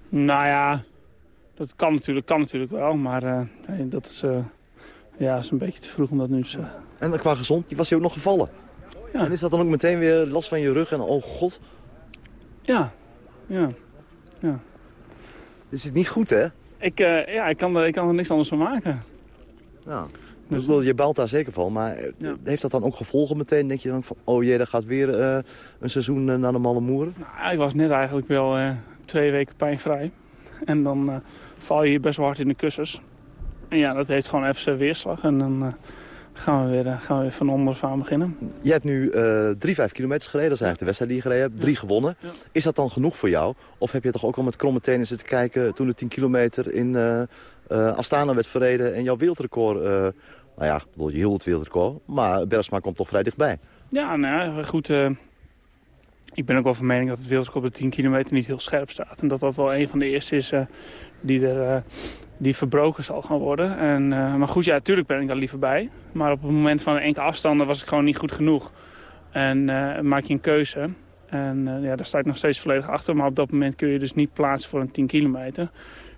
Nou ja, dat kan natuurlijk, kan natuurlijk wel, maar dat is, ja, is een beetje te vroeg om dat nu te zeggen. En qua gezond, was hij ook nog gevallen? En is dat dan ook meteen weer last van je rug en oh god? Ja, ja, ja. Is het niet goed, hè? Ik, uh, ja, ik kan, er, ik kan er niks anders van maken. Ja. Dus... Je belt daar zeker van, maar ja. heeft dat dan ook gevolgen meteen? Denk je dan van, oh jee, dat gaat weer uh, een seizoen uh, naar de malle moeren? Nou, ik was net eigenlijk wel twee weken pijnvrij. En dan val je hier best wel hard in de kussens. En ja, dat heeft gewoon even zijn weerslag. En dan gaan we weer, gaan we weer van onderaf aan beginnen. Je hebt nu uh, drie, vijf kilometers gereden. Dat is eigenlijk de wedstrijd die je gereden hebt. Drie gewonnen. Is dat dan genoeg voor jou? Of heb je toch ook al met kromme tenen zitten kijken... toen de 10 kilometer in uh, uh, Astana werd verreden... en jouw wereldrecord... nou ja, bedoel, je hield het wereldrecord. Maar Bersma komt toch vrij dichtbij. Ja, nou ja, goed... ik ben ook wel van mening dat het wereldrecord op de 10 kilometer niet heel scherp staat. En dat dat wel een van de eerste is die er die verbroken zal gaan worden. En, uh, maar goed, ja, natuurlijk ben ik daar liever bij. Maar op het moment van enkele afstanden was ik gewoon niet goed genoeg. En uh, maak je een keuze. En uh, ja, daar sta ik nog steeds volledig achter. Maar op dat moment kun je dus niet plaatsen voor een 10 kilometer.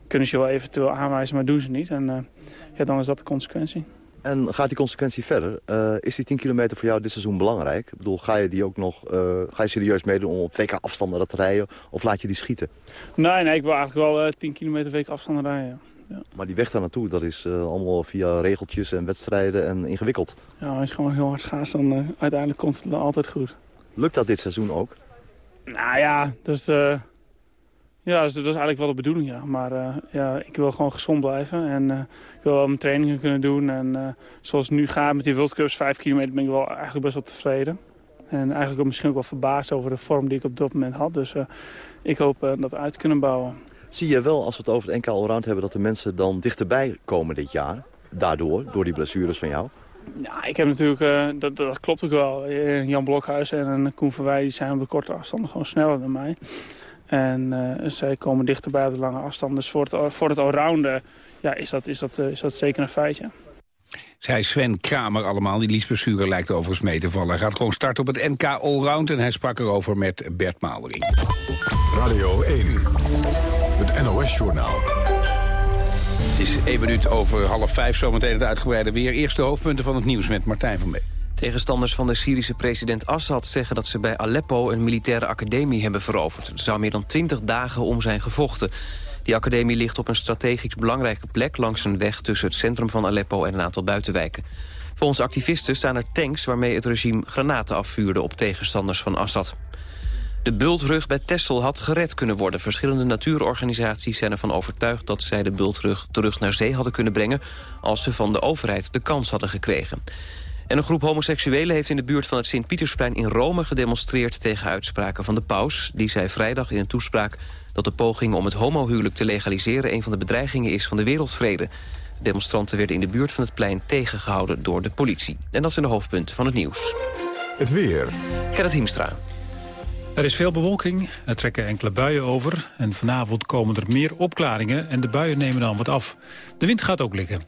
Kunnen ze je wel eventueel aanwijzen, maar doen ze niet. En ja, dan is dat de consequentie. En gaat die consequentie verder? is die 10 kilometer voor jou dit seizoen belangrijk? Ik bedoel, ga je die ook nog ga je serieus meedoen om op WK afstanden dat te rijden? Of laat je die schieten? Nee, nee ik wil eigenlijk wel 10 kilometer WK afstanden rijden. Ja. Maar die weg daar naartoe, dat is uh, allemaal via regeltjes en wedstrijden en ingewikkeld. Ja, als je gewoon heel hard schaats, dan uh, uiteindelijk komt het altijd goed. Lukt dat dit seizoen ook? Nou ja, dus, uh, ja, dus, dat is eigenlijk wel de bedoeling, ja. Maar ja, ik wil gewoon gezond blijven en ik wil wel mijn trainingen kunnen doen. En zoals het nu gaat met die World Cups, 5 kilometer, ben ik wel eigenlijk best wel tevreden. En eigenlijk ook misschien ook wel verbaasd over de vorm die ik op dat moment had. Dus ik hoop dat uit te kunnen bouwen. Zie je wel, als we het over het NK Allround hebben... dat de mensen dan dichterbij komen dit jaar? Daardoor, door die blessures van jou? Ja, ik heb natuurlijk, uh, dat, dat, klopt ook wel. Eh, Jan Blokhuis en Koen van Wij zijn op de korte afstanden gewoon sneller dan mij. En uh, zij komen dichterbij op de lange afstand. Dus voor het, voor het allrounden ja, is, dat, is, dat, is dat zeker een feitje. Zij Sven Kramer allemaal. Die liesblessure lijkt overigens mee te vallen. Hij gaat gewoon starten op het NK Allround. En hij sprak erover met Bert Maalering. Radio 1. Het NOS-journaal. Het is één minuut over half vijf, zometeen het uitgebreide weer. Eerste hoofdpunten van het nieuws met Martijn van Beek. Tegenstanders van de Syrische president Assad zeggen dat ze bij Aleppo een militaire academie hebben veroverd. Er zou meer dan twintig dagen om zijn gevochten. Die academie ligt op een strategisch belangrijke plek langs een weg tussen het centrum van Aleppo en een aantal buitenwijken. Volgens activisten staan er tanks waarmee het regime granaten afvuurde op tegenstanders van Assad. De bultrug bij Texel had gered kunnen worden. Verschillende natuurorganisaties zijn ervan overtuigd... dat zij de bultrug terug naar zee hadden kunnen brengen... als ze van de overheid de kans hadden gekregen. En een groep homoseksuelen heeft in de buurt van het Sint-Pietersplein in Rome gedemonstreerd tegen uitspraken van de paus. Die zei vrijdag in een toespraak dat de poging om het homohuwelijk te legaliseren een van de bedreigingen is van de wereldvrede. De demonstranten werden in de buurt van het plein tegengehouden door de politie. En dat zijn de hoofdpunten van het nieuws. Het weer. Gerrit Hiemstra. Er is veel bewolking, er trekken enkele buien over... en vanavond komen er meer opklaringen en de buien nemen dan wat af. De wind gaat ook liggen.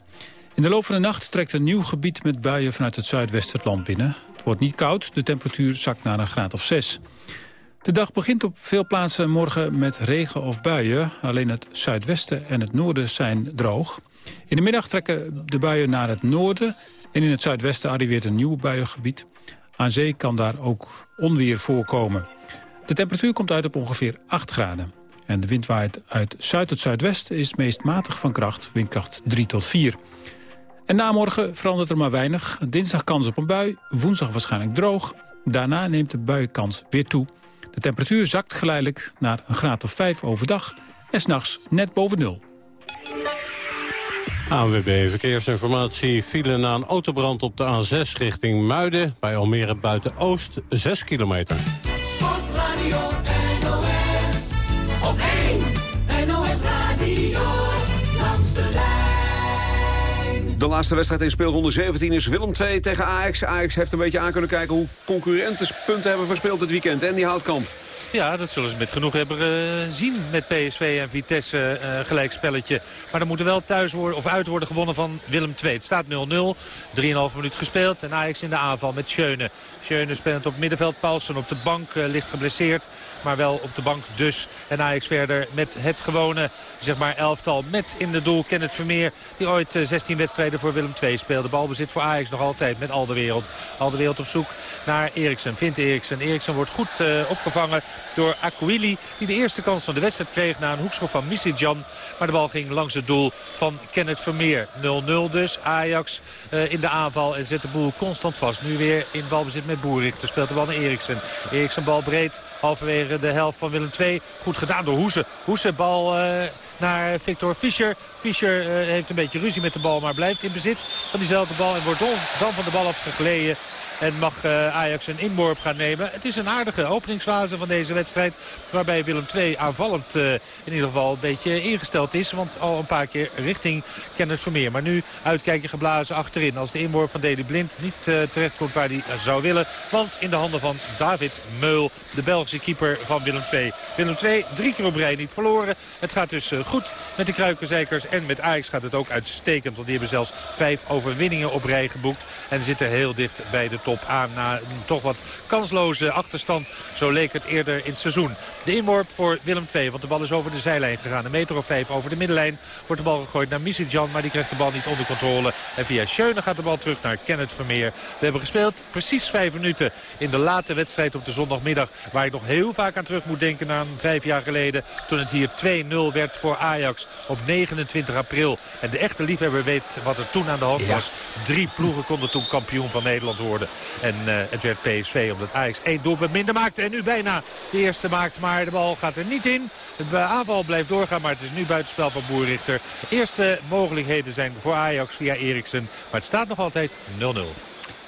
In de loop van de nacht trekt een nieuw gebied met buien vanuit het zuidwesten het land binnen. Het wordt niet koud, de temperatuur zakt naar een graad of 6. De dag begint op veel plaatsen morgen met regen of buien. Alleen het zuidwesten en het noorden zijn droog. In de middag trekken de buien naar het noorden... en in het zuidwesten arriveert een nieuw buiengebied. Aan zee kan daar ook onweer voorkomen. De temperatuur komt uit op ongeveer 8 graden. En de wind waait uit zuid tot zuidwest is meest matig van kracht, windkracht 3 tot 4. En na morgen verandert er maar weinig. Dinsdag kans op een bui, woensdag waarschijnlijk droog. Daarna neemt de buienkans weer toe. De temperatuur zakt geleidelijk naar een graad of 5 overdag... en s'nachts net boven nul. ANWB Verkeersinformatie file na een autobrand op de A6 richting Muiden... bij Almere Buiten-Oost, 6 kilometer. Radio NOS. Op 1 NOS Radio. Langs de lijn. De laatste wedstrijd in speelronde 17 is Willem 2 tegen Ajax. Ajax heeft een beetje aan kunnen kijken hoe concurrenten punten hebben verspeeld dit weekend. En die Houtkamp. Ja, dat zullen ze met genoeg hebben uh, zien met PSV en Vitesse uh, gelijkspelletje. Maar er wel thuis worden, of uit worden gewonnen van Willem II. Het staat 0-0, 3,5 minuut gespeeld en Ajax in de aanval met Schöne. Schöne speelt op middenveld, Paulsen op de bank, uh, licht geblesseerd. Maar wel op de bank dus. En Ajax verder met het gewone zeg maar, elftal met in de doel Kenneth Vermeer. Die ooit 16 wedstrijden voor Willem II speelde. Balbezit voor Ajax nog altijd met al de wereld. Al de wereld op zoek naar Eriksen. Vindt Eriksen. Eriksen wordt goed opgevangen door Aquili. Die de eerste kans van de wedstrijd kreeg na een hoekschop van Missidjan. Maar de bal ging langs het doel van Kenneth Vermeer. 0-0 dus. Ajax uh, in de aanval en zet de boel constant vast. Nu weer in balbezit met Boerichter. Speelt de bal naar Eriksen. Eriksen bal breed. Halverwege de helft van Willem II. Goed gedaan door Hoese. Hoese bal... Uh, naar Victor Fischer. Fischer uh, heeft een beetje ruzie met de bal, maar blijft in bezit van diezelfde bal. En wordt dan van de bal afgegleden en mag uh, Ajax een inworp gaan nemen. Het is een aardige openingsfase van deze wedstrijd. Waarbij Willem II aanvallend uh, in ieder geval een beetje ingesteld is. Want al een paar keer richting Kenneth. Maar nu uitkijken geblazen achterin. Als de inworp van Deli Blind niet uh, terecht komt waar hij zou willen. Want in de handen van David Meul, de Belgische keeper van Willem II. Willem II drie keer op rij niet verloren. Het gaat dus goed met de Kruikenzeikers. En met Ajax gaat het ook uitstekend. Want die hebben zelfs vijf overwinningen op rij geboekt. En zitten heel dicht bij de top aan na een toch wat kansloze achterstand. Zo leek het eerder in het seizoen. De inworp voor Willem II, want de bal is over de zijlijn gegaan. Een meter of vijf over de middenlijn wordt de bal gegooid naar Misitjan. Maar die krijgt de bal niet onder controle. En via Schöne gaat de bal terug naar Kenneth Vermeer. We hebben gespeeld precies vijf minuten in de late wedstrijd op de zondagmiddag. Waar ik nog heel vaak aan terug moet denken aan vijf jaar geleden. Toen het hier 2-0 werd voor Ajax op 29 april. En de echte liefhebber weet wat er toen aan de hand was. Drie ploegen konden toen kampioen van Nederland worden. En uh, het werd PSV omdat Ajax één doelpunt minder maakte. En nu bijna de eerste maakt. Maar de bal gaat er niet in. De aanval blijft doorgaan. Maar het is nu buitenspel van Boerrichter. Eerste mogelijkheden zijn voor Ajax via Eriksen. Maar het staat nog altijd 0-0.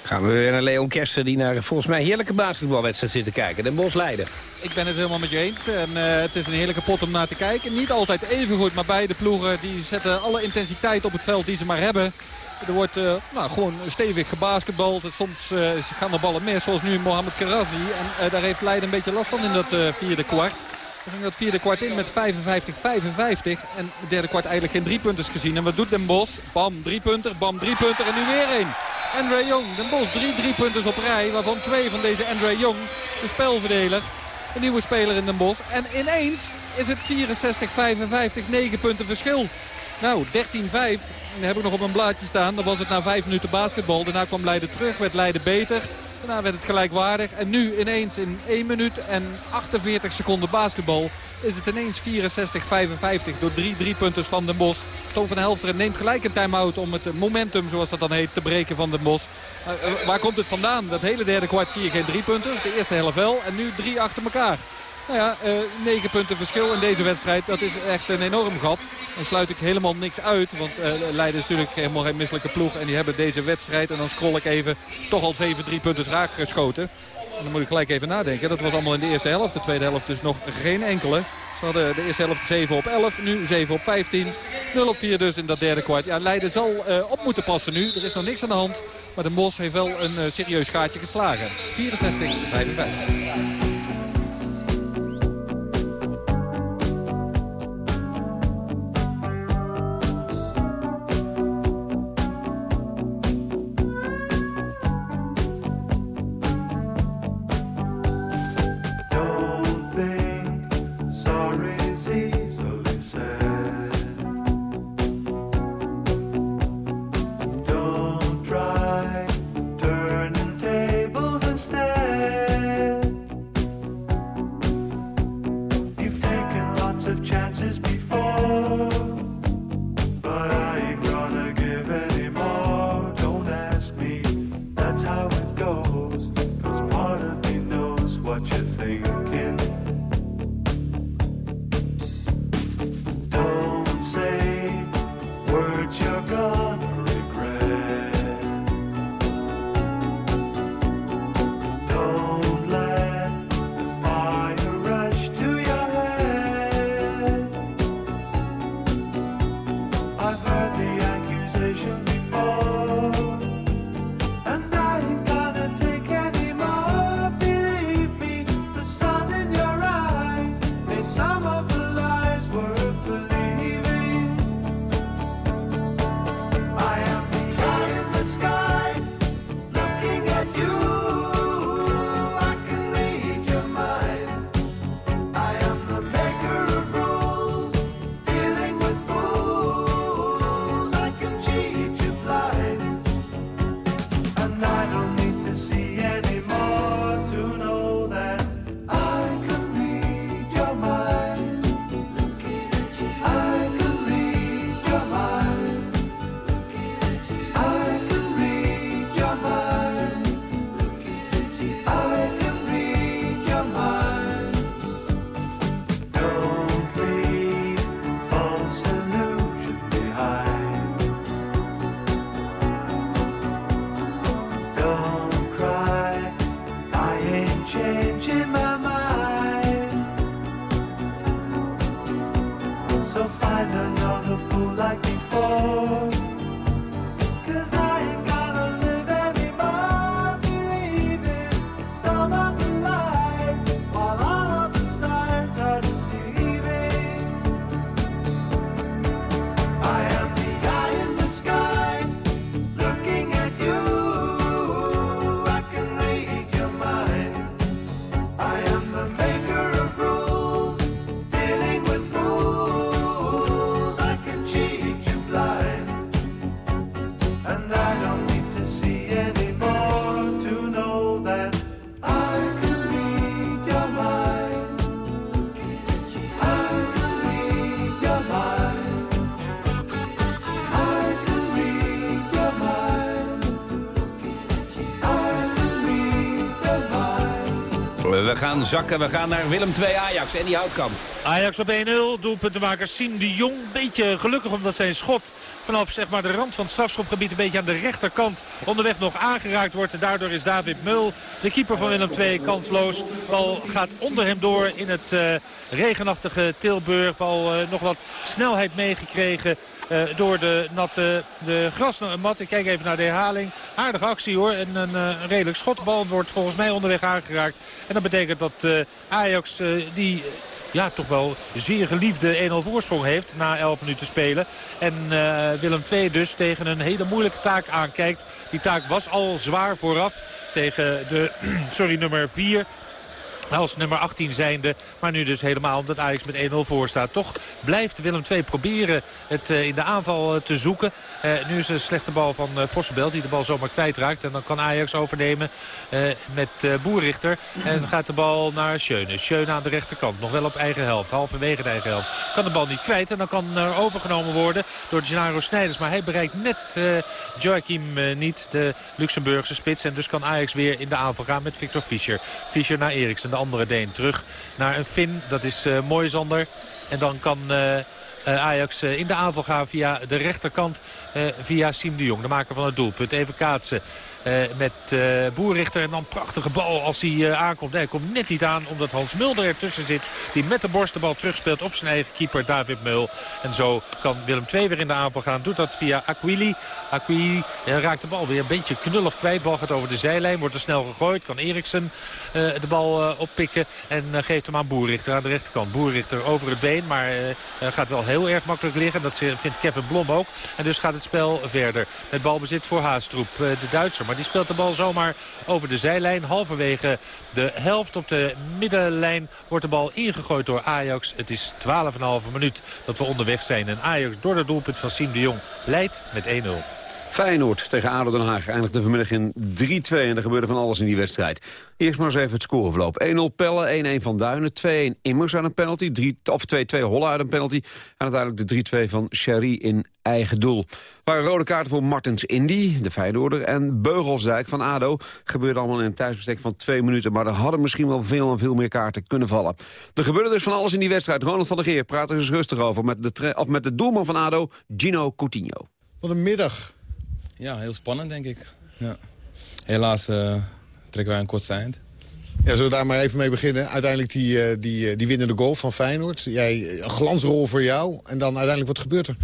Gaan we weer naar Leon Kersten die naar volgens mij heerlijke basketbalwedstrijd zit te kijken. Den Bos Leiden. Ik ben het helemaal met je eens. En, uh, het is een heerlijke pot om naar te kijken. Niet altijd even goed, maar beide ploegen die zetten alle intensiteit op het veld die ze maar hebben. Er wordt uh, nou, gewoon stevig gebasketbald. Soms uh, gaan de ballen mis, zoals nu Mohamed Karazi. En uh, daar heeft Leiden een beetje last van in dat vierde kwart. We ging dat vierde kwart in met 55-55. En het derde kwart eigenlijk geen drie punters gezien. En wat doet Den Bos? Bam, drie punter, bam, drie punter en nu weer één. Andre Jong, Den Bos, drie drie punters op rij. Waarvan twee van deze Andre Jong, de spelverdeler. Een nieuwe speler in Den Bos. En ineens is het 64-55, 9 punten verschil. Nou, 13-5 dat heb ik nog op een blaadje staan. Dan was het na vijf minuten basketbal. Daarna kwam Leiden terug, werd Leiden beter. Daarna werd het gelijkwaardig. En nu ineens in 1 minuut en 48 seconden basketbal is het ineens 64-55 door drie driepunters van Den Bos. Toon van Helfteren neemt gelijk een time-out om het momentum, zoals dat dan heet, te breken van Den Bos. Uh, waar komt het vandaan? Dat hele derde kwart zie je geen drie punters. De eerste helft wel en nu drie achter elkaar. Nou ja, uh, 9 punten verschil in deze wedstrijd. Dat is echt een enorm gat. Dan sluit ik helemaal niks uit. Want uh, Leiden is natuurlijk helemaal geen misselijke ploeg. En die hebben deze wedstrijd, en dan scroll ik even, toch al 7 drie punters raak geschoten. En dan moet ik gelijk even nadenken. Dat was allemaal in de eerste helft. De tweede helft dus nog geen enkele. Ze hadden de eerste helft 7 op 11, nu 7 op 15. 0 op 4 dus in dat derde kwart. Ja, Leiden zal uh, op moeten passen nu. Er is nog niks aan de hand. Maar de Mos heeft wel een uh, serieus gaatje geslagen. 64, 55. Gaan zakken, we gaan naar Willem 2 Ajax en die Houtkamp. Ajax op 1-0, doelpuntenmaker Siem de Jong. Beetje gelukkig omdat zijn schot vanaf zeg maar, de rand van het strafschopgebied... een beetje aan de rechterkant onderweg nog aangeraakt wordt. Daardoor is David Mul, de keeper van Willem II, kansloos. Bal gaat onder hem door in het eh, regenachtige Tilburg. Bal eh, nog wat snelheid meegekregen. eh, door de natte de grasmat. Ik kijk even naar de herhaling. Aardige actie hoor. En een eh, redelijk schotbal wordt volgens mij onderweg aangeraakt. En dat betekent dat Ajax die ja, toch wel zeer geliefde 1-0 voorsprong heeft na 11 minuten spelen. En eh, Willem II dus tegen een hele moeilijke taak aankijkt. Die taak was al zwaar vooraf tegen de sorry, nummer 4 als nummer 18 zijnde. Maar nu dus helemaal omdat Ajax met 1-0 voor staat. Toch blijft Willem II proberen het eh, in de aanval eh, te zoeken. Eh, nu is een slechte bal van Vossenbelt die de bal zomaar kwijtraakt. En dan kan Ajax overnemen met Boerrichter. En gaat de bal naar Schöne. Schöne aan de rechterkant. Nog wel op eigen helft. Halverwege de eigen helft. Kan de bal niet kwijt. En dan kan er overgenomen worden door Gennaro Snijders. Maar hij bereikt net Joachim niet. De Luxemburgse spits. En dus kan Ajax weer in de aanval gaan met Victor Fischer. Fischer naar Eriksen. Andere Deen terug naar een Fin. Dat is uh, Moisander. En dan kan... Uh, Ajax in de aanval gaan via de rechterkant. via Siem de Jong, de maker van het doelpunt. Even kaatsen. Uh, met uh, Boerrichter en dan prachtige bal als hij uh, aankomt. Nee, hij komt net niet aan omdat Hans Mulder ertussen zit. Die met de borst de bal terugspeelt op zijn eigen keeper David Meul. En zo kan Willem II weer in de aanval gaan. Doet dat via Aquili. Aquili raakt de bal weer een beetje knullig kwijt. Bal gaat over de zijlijn, wordt er snel gegooid. Kan Eriksen de bal oppikken en geeft hem aan Boerrichter aan de rechterkant. Boerrichter over het been, maar gaat wel heel erg makkelijk liggen. Dat vindt Kevin Blom ook. En dus gaat het spel verder. Met balbezit voor Haastroep, de Duitser. Maar die speelt de bal zomaar over de zijlijn. Halverwege de helft op de middenlijn wordt de bal ingegooid door Ajax. Het is 12,5 minuut dat we onderweg zijn. En Ajax door het doelpunt van Siem de Jong leidt met 1-0. Feyenoord tegen ADO Den Haag eindigde vanmiddag in 3-2 en er gebeurde van alles in die wedstrijd. Eerst maar eens even het scoreverloop. 1-0 Pelle, 1-1 Van Duinen, 2-1 Immers aan een penalty, 3, of 2-2 Holle uit een penalty. En uiteindelijk de 3-2 van Sherry in eigen doel. Waren rode kaarten voor Martens Indy, de Feyenoorder, en Beugelsdijk van ADO. Gebeurde allemaal in een thuisbestek van twee minuten, maar er hadden misschien wel veel en veel meer kaarten kunnen vallen. Er gebeurde dus van alles in die wedstrijd. Ronald van der Geer praat er eens rustig over met de, of met de doelman van ADO, Gino Coutinho. Wat een middag. Ja, heel spannend denk ik. Ja. Helaas uh, trekken wij een kortste eind. Ja, zullen we daar maar even mee beginnen? Uiteindelijk die, uh, die, die winnende goal van Feyenoord. Jij, een glansrol voor jou. En dan uiteindelijk, wat gebeurt er?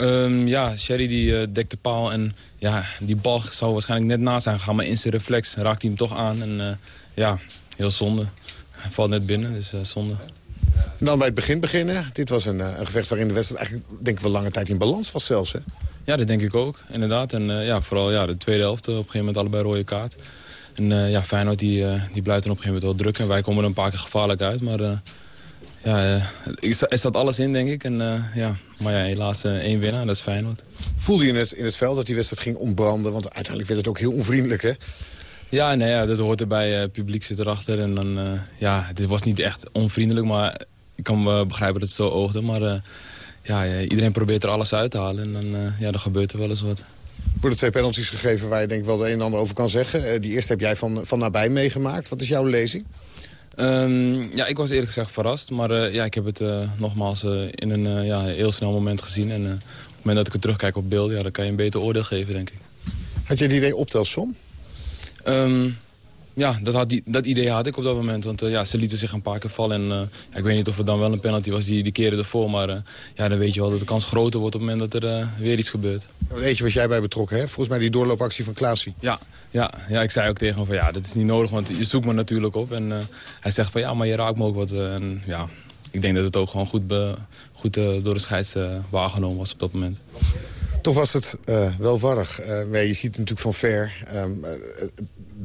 Um, ja, Sherry die uh, dekt de paal. En ja, die bal zou waarschijnlijk net na zijn gegaan. Maar in zijn reflex raakt hij hem toch aan. En ja, heel zonde. Hij valt net binnen, dus zonde. En dan bij het begin beginnen. Dit was een, een gevecht waarin de wedstrijd eigenlijk denk ik wel lange tijd in balans was zelfs. Hè? Ja, dat denk ik ook, inderdaad. En uh, ja, vooral ja, de tweede helft, op een gegeven moment allebei rode kaart. En uh, ja, Feyenoord die, uh, die blijft er op een gegeven moment wel druk. En wij komen er een paar keer gevaarlijk uit. Maar ja, er zat alles in, denk ik. En, ja, maar ja, helaas één winnaar, dat is Feyenoord. Voelde je het in het veld dat die wedstrijd ging ontbranden? Want uiteindelijk werd het ook heel onvriendelijk, hè? Ja, nee, ja, dat hoort erbij. Het publiek zit erachter. En dan, ja, het was niet echt onvriendelijk, maar ik kan begrijpen dat het zo oogde. Maar ja, iedereen probeert er alles uit te halen. En dan, uh, ja, dan gebeurt er wel eens wat. Er worden twee penalties gegeven waar je denk wel de een en ander over kan zeggen. Uh, die eerste heb jij van, van nabij meegemaakt. Wat is jouw lezing? Um, ja, ik was eerlijk gezegd verrast. Maar uh, ja, ik heb het nogmaals in een ja, heel snel moment gezien. En op het moment dat ik het terugkijk op beeld, ja, dan kan je een beter oordeel geven, denk ik. Had je het idee optelsom? Um, ja, dat, had die, dat idee had ik op dat moment. Want eh, ja, ze lieten zich een paar keer vallen. En, eh, ja, ik weet niet of het dan wel een penalty was die, die keren ervoor. Maar eh, ja, dan weet je wel dat de kans groter wordt op het moment dat er weer iets gebeurt. Weet je was jij bij betrokken, hè? Volgens mij die doorloopactie van Klaasie. Ja, ja, ja, ik zei ook tegen hem van ja, dat is niet nodig, want je zoekt me natuurlijk op. En hij zegt van ja, maar je raakt me ook wat. en ja, ik denk dat het ook gewoon goed, be- goed door de scheids waargenomen was op dat moment. Toch was het welvarrig. Eh, maar je ziet het natuurlijk van ver. ehm, eh,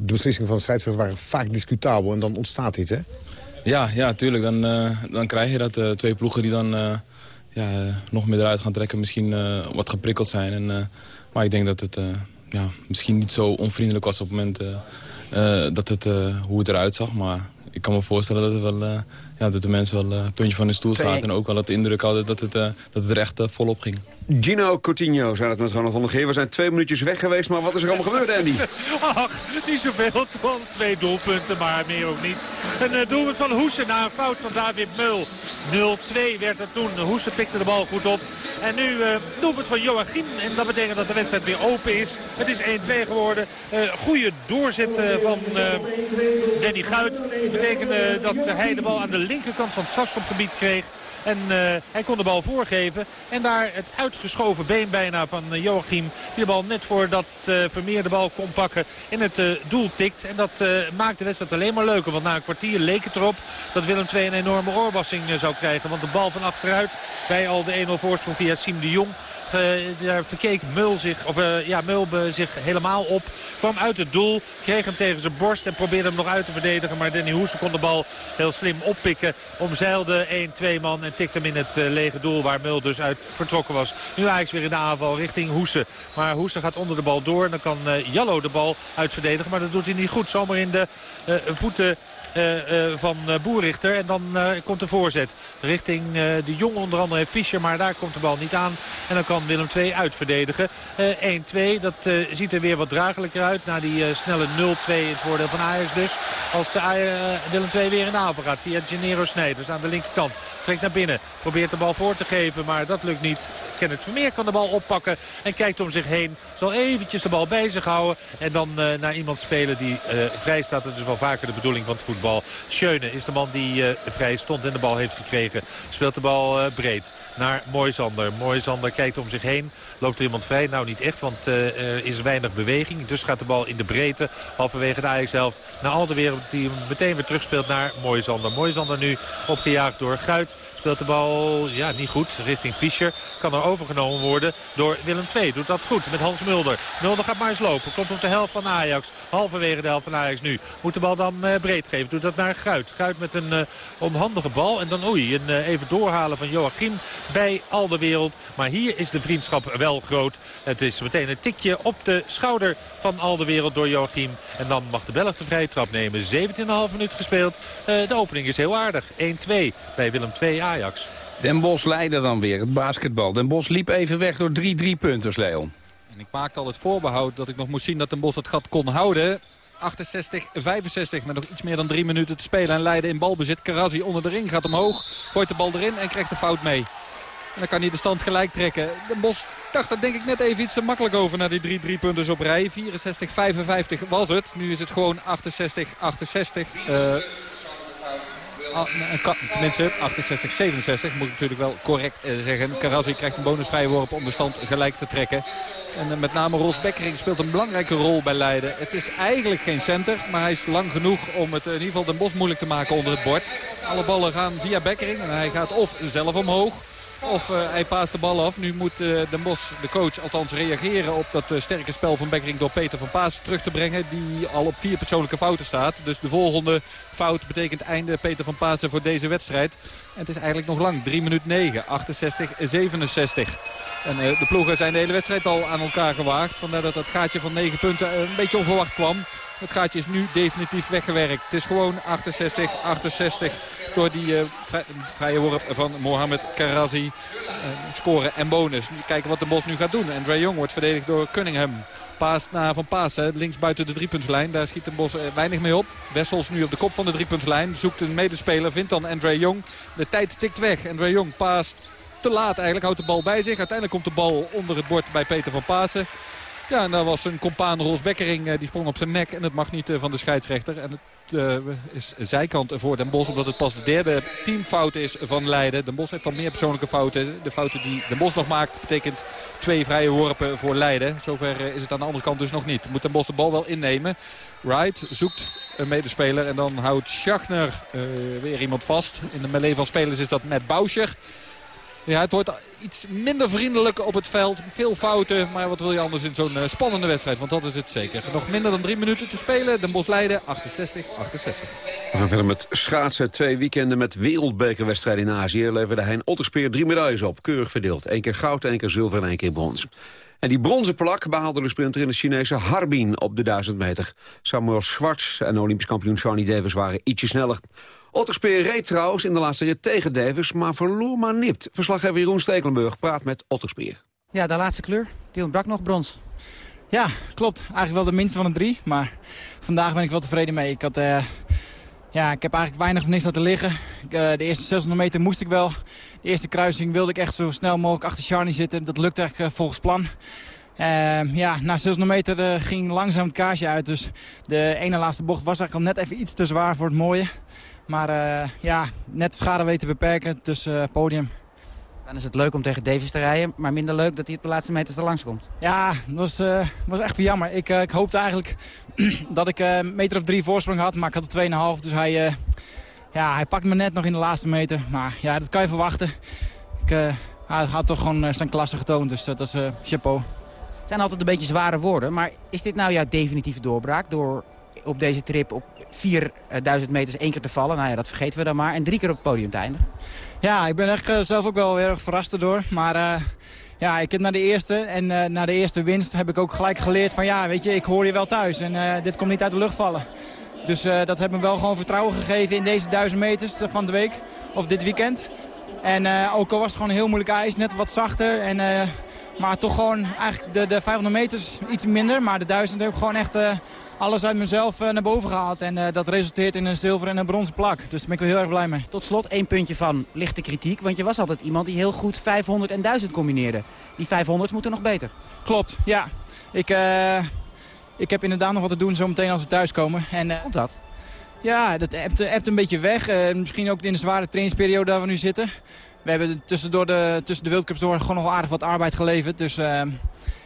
de beslissingen van de scheidsrechter waren vaak discutabel. En dan ontstaat dit, hè? Ja, ja, tuurlijk. Dan, eh, dan krijg je dat eh, twee ploegen die dan eh, ja, nog meer eruit gaan trekken. Misschien wat geprikkeld zijn. En, maar ik denk dat het ja, misschien niet zo onvriendelijk was op het moment dat het, hoe het eruit zag. Maar ik kan me voorstellen dat, het wel, ja, dat de mensen wel eh, een puntje van hun stoel zaten. En ook wel het indruk hadden dat het, eh, dat het er echt eh, volop ging. Gino Coutinho zei het met Ronald van der Geer. We zijn twee minuutjes weg geweest, maar wat is er allemaal gebeurd, Andy? Ach, niet zoveel. Gewoon twee doelpunten, maar meer ook niet. Een doelpunt van Hoesen na een fout van David Meul. 0-2 werd het toen. Hoesen pikte de bal goed op. En nu uh, doelpunt van Joachim. En dat betekent dat de wedstrijd weer open is. Het is 1-2 geworden. Uh, goede doorzet uh, van Danny Guit. Dat betekende dat hij de bal aan de linkerkant van het strafschopgebied kreeg. En uh, hij kon de bal voorgeven. En daar het uitgeschoven been bijna van uh, Joachim. Die de bal net voordat uh, Vermeer de bal kon pakken in het doel tikt. En dat maakt de wedstrijd alleen maar leuker. Want na een kwartier leek het erop dat Willem II een enorme oorbassing zou krijgen. Want de bal van achteruit bij al de 1-0 voorsprong via Siem de Jong. Uh, daar verkeek Mul zich, of, uh, ja, Mulbe zich helemaal op. Kwam uit het doel, kreeg hem tegen zijn borst en probeerde hem nog uit te verdedigen. Maar Danny Hoesen kon de bal heel slim oppikken. Omzeilde 1-2 man en tikte hem in het lege doel waar Mul dus uit vertrokken was. Nu Ajax weer in de aanval richting Hoesen. Maar Hoesen gaat onder de bal door en dan kan Jallo de bal uitverdedigen. Maar dat doet hij niet goed. Zomaar in de voeten van uh, Boerichter. En dan komt de voorzet richting de Jong onder andere Fischer. Maar daar komt de bal niet aan. En dan kan Willem II uitverdedigen. 1-2, dat ziet er weer wat draaglijker uit. Na die snelle 0-2 in het voordeel van Ajax dus. Als Willem II weer in de aanval gaat via Gennaro Snijders aan de linkerkant. Trekt naar binnen, probeert de bal voor te geven. Maar dat lukt niet. Kenneth Vermeer kan de bal oppakken en kijkt om zich heen. Zal eventjes de bal bij zich houden. En dan naar iemand spelen die vrij staat. Dat is wel vaker de bedoeling van het voetbal bal. Schöne is de man die uh, vrij stond en de bal heeft gekregen. Speelt de bal uh, breed naar Moisander. Moisander kijkt om zich heen. Loopt er iemand vrij? Nou niet echt, want uh, er is weinig beweging. Dus gaat de bal in de breedte. Halverwege de Ajax-helft naar Alderwereld. Die meteen weer terugspeelt naar Moisander. Moisander nu opgejaagd door Guit. Speelt de bal ja, niet goed richting Fischer. Kan er overgenomen worden door Willem II. Doet dat goed met Hans Mulder. Mulder gaat maar eens lopen. Komt op de helft van Ajax. Halverwege de helft van Ajax nu. Moet de bal dan uh, breed geven. Doet dat naar Guit. Guit met een uh, onhandige bal. En dan oei, een uh, even doorhalen van Joachim bij al. Maar hier is de vriendschap wel groot. Het is meteen een tikje op de schouder van al door Joachim. En dan mag de Belg de vrije trap nemen. 17,5 minuut gespeeld. de opening is heel aardig. 1-2 bij Willem II Ajax. Den Bos leidde dan weer het basketbal. Den Bos liep even weg door drie drie-punters, Leon. En ik maakte al het voorbehoud dat ik nog moest zien dat Den Bos het gat kon houden. 68, 65 met nog iets meer dan drie minuten te spelen. En Leiden in balbezit. Karazi onder de ring gaat omhoog. Gooit de bal erin en krijgt de fout mee. En dan kan hij de stand gelijk trekken. Den Bos dacht er denk ik net even iets te makkelijk over naar die drie drie punters op rij. 64, 55 was het. Nu is het gewoon 68, 68. Uh, Tenminste, 68, 67 moet ik natuurlijk wel correct zeggen. Karazi krijgt een bonusvrije worp om de stand gelijk te trekken. En met name Ros Bekkering speelt een belangrijke rol bij Leiden. Het is eigenlijk geen center, maar hij is lang genoeg om het in ieder geval Den Bos moeilijk te maken onder het bord. Alle ballen gaan via Bekkering en hij gaat of zelf omhoog of uh, hij paast de bal af. Nu moet uh, Den Bos, de coach, althans reageren op dat uh, sterke spel van Bekkering door Peter van Paas terug te brengen. Die al op vier persoonlijke fouten staat. Dus de volgende fout betekent einde Peter van Paas voor deze wedstrijd. En het is eigenlijk nog lang. 3 minuten 9, 68, 67. En de ploegen zijn de hele wedstrijd al aan elkaar gewaagd. Vandaar dat dat gaatje van 9 punten een beetje onverwacht kwam. Het gaatje is nu definitief weggewerkt. Het is gewoon 68, 68 door die vrij, vrije worp van Mohamed Karazi. Uh, scoren en bonus. Kijken wat de Bos nu gaat doen. Andre Jong wordt verdedigd door Cunningham. Paas naar Van Pasen, links buiten de driepuntslijn. Daar schiet de Bos weinig mee op. Wessels nu op de kop van de driepuntslijn. Zoekt een medespeler, vindt dan Andre Jong. De tijd tikt weg. Andre Jong paast te laat eigenlijk. Houdt de bal bij zich. Uiteindelijk komt de bal onder het bord bij Peter van Pasen. Ja, en daar was een compaan Roos Bekkering, eh, die sprong op zijn nek. En het mag niet eh, van de scheidsrechter. En het eh, is zijkant voor Den Bosch, omdat het pas de derde teamfout is van Leiden. Den Bosch heeft al meer persoonlijke fouten. De fouten die Den Bosch nog maakt, betekent twee vrije worpen voor Leiden. Zover is het aan de andere kant dus nog niet. Moet Den Bosch de bal wel innemen. Wright zoekt een medespeler en dan houdt Schachner weer iemand vast. In de melee van spelers is dat Matt Bouscher. Ja, het wordt iets minder vriendelijk op het veld. Veel fouten, maar wat wil je anders in zo'n eh, spannende wedstrijd? Want dat is het zeker. Nog minder dan drie minuten te spelen. Den Bosch Leiden 68-68. We gaan verder met schaatsen. Twee weekenden met wereldbekerwedstrijden in Azië... leverde Hein Otterspeer drie medailles op. Keurig verdeeld. Eén keer goud, één keer zilver en één keer brons. En die bronzen plak behaalde de sprinter in de Chinese Harbin op de 1000 meter. Samuel Schwartz en Olympisch kampioen Johnny Davis waren ietsje sneller. Otterspeer reed trouwens in de laatste rit tegen Davis, maar verloor maar nipt. Verslaggever Jeroen Stekelenburg praat met Otterspeer. Ja, de laatste kleur. Dylan Brak nog brons. Ja, klopt. Eigenlijk wel de minste van de drie. Maar vandaag ben ik wel tevreden mee. Ik, had, eh, ja, ik heb eigenlijk weinig of niks laten liggen. Ik, eh, de eerste 600 meter moest ik wel. De eerste kruising wilde ik echt zo snel mogelijk achter Charney zitten. Dat lukte eigenlijk eh, volgens plan. Eh, ja, na 600 meter eh, ging langzaam het kaarsje uit. Dus de ene laatste bocht was eigenlijk al net even iets te zwaar voor het mooie. Maar eh, ja, net de schade weten te beperken tussen het podium. Dan is het leuk om tegen Davis te rijden, maar minder leuk dat hij op de laatste meters er langs komt. Ja, dat was, eh, was echt jammer. Ik, ik hoopte eigenlijk dat ik een meter of drie voorsprong had, maar ik had er 2,5. Dus hij, ja, hij pakt me net nog in de laatste meter. Maar ja, dat kan je verwachten. Ik, hij had toch gewoon zijn klasse getoond, dus dat is chapeau. Het zijn altijd een beetje zware woorden, maar is dit nou jouw definitieve doorbraak? Door op deze trip op 4000 meters één keer te vallen, nou ja, dat vergeten we dan maar, en drie keer op het podium te eindigen? Ja, ik ben echt eh, zelf ook wel erg verrast erdoor. Maar eh, ja, ik heb na de eerste en eh, na de eerste winst heb ik ook gelijk geleerd van ja, weet je, ik hoor je wel thuis. En dit komt niet uit de lucht vallen. Dus dat heeft me wel gewoon vertrouwen gegeven in deze 1000 meters van de week. Of dit weekend. En ook al was het gewoon heel moeilijk ijs, net wat zachter. En, maar toch gewoon eigenlijk de, de 500 meters iets minder. Maar de 1000 heb ik gewoon echt alles uit mezelf eh, naar boven gehaald. En eh, dat resulteert in een zilver en een bronzen plak. Dus daar ben ik wel heel erg blij mee. Tot slot één puntje van lichte kritiek, want je was altijd iemand die heel goed 500 en 1000 combineerde. Die 500 moeten nog beter. Klopt, ja. Ik, eh, ik heb inderdaad nog wat te doen zometeen als we thuiskomen. En, eh, Komt dat? Ja, dat ebt, ebt een beetje weg. Misschien ook in de zware trainingsperiode waar we nu zitten. We hebben tussendoor de, tussen de World Cups door gewoon nog wel aardig wat arbeid geleverd. Dus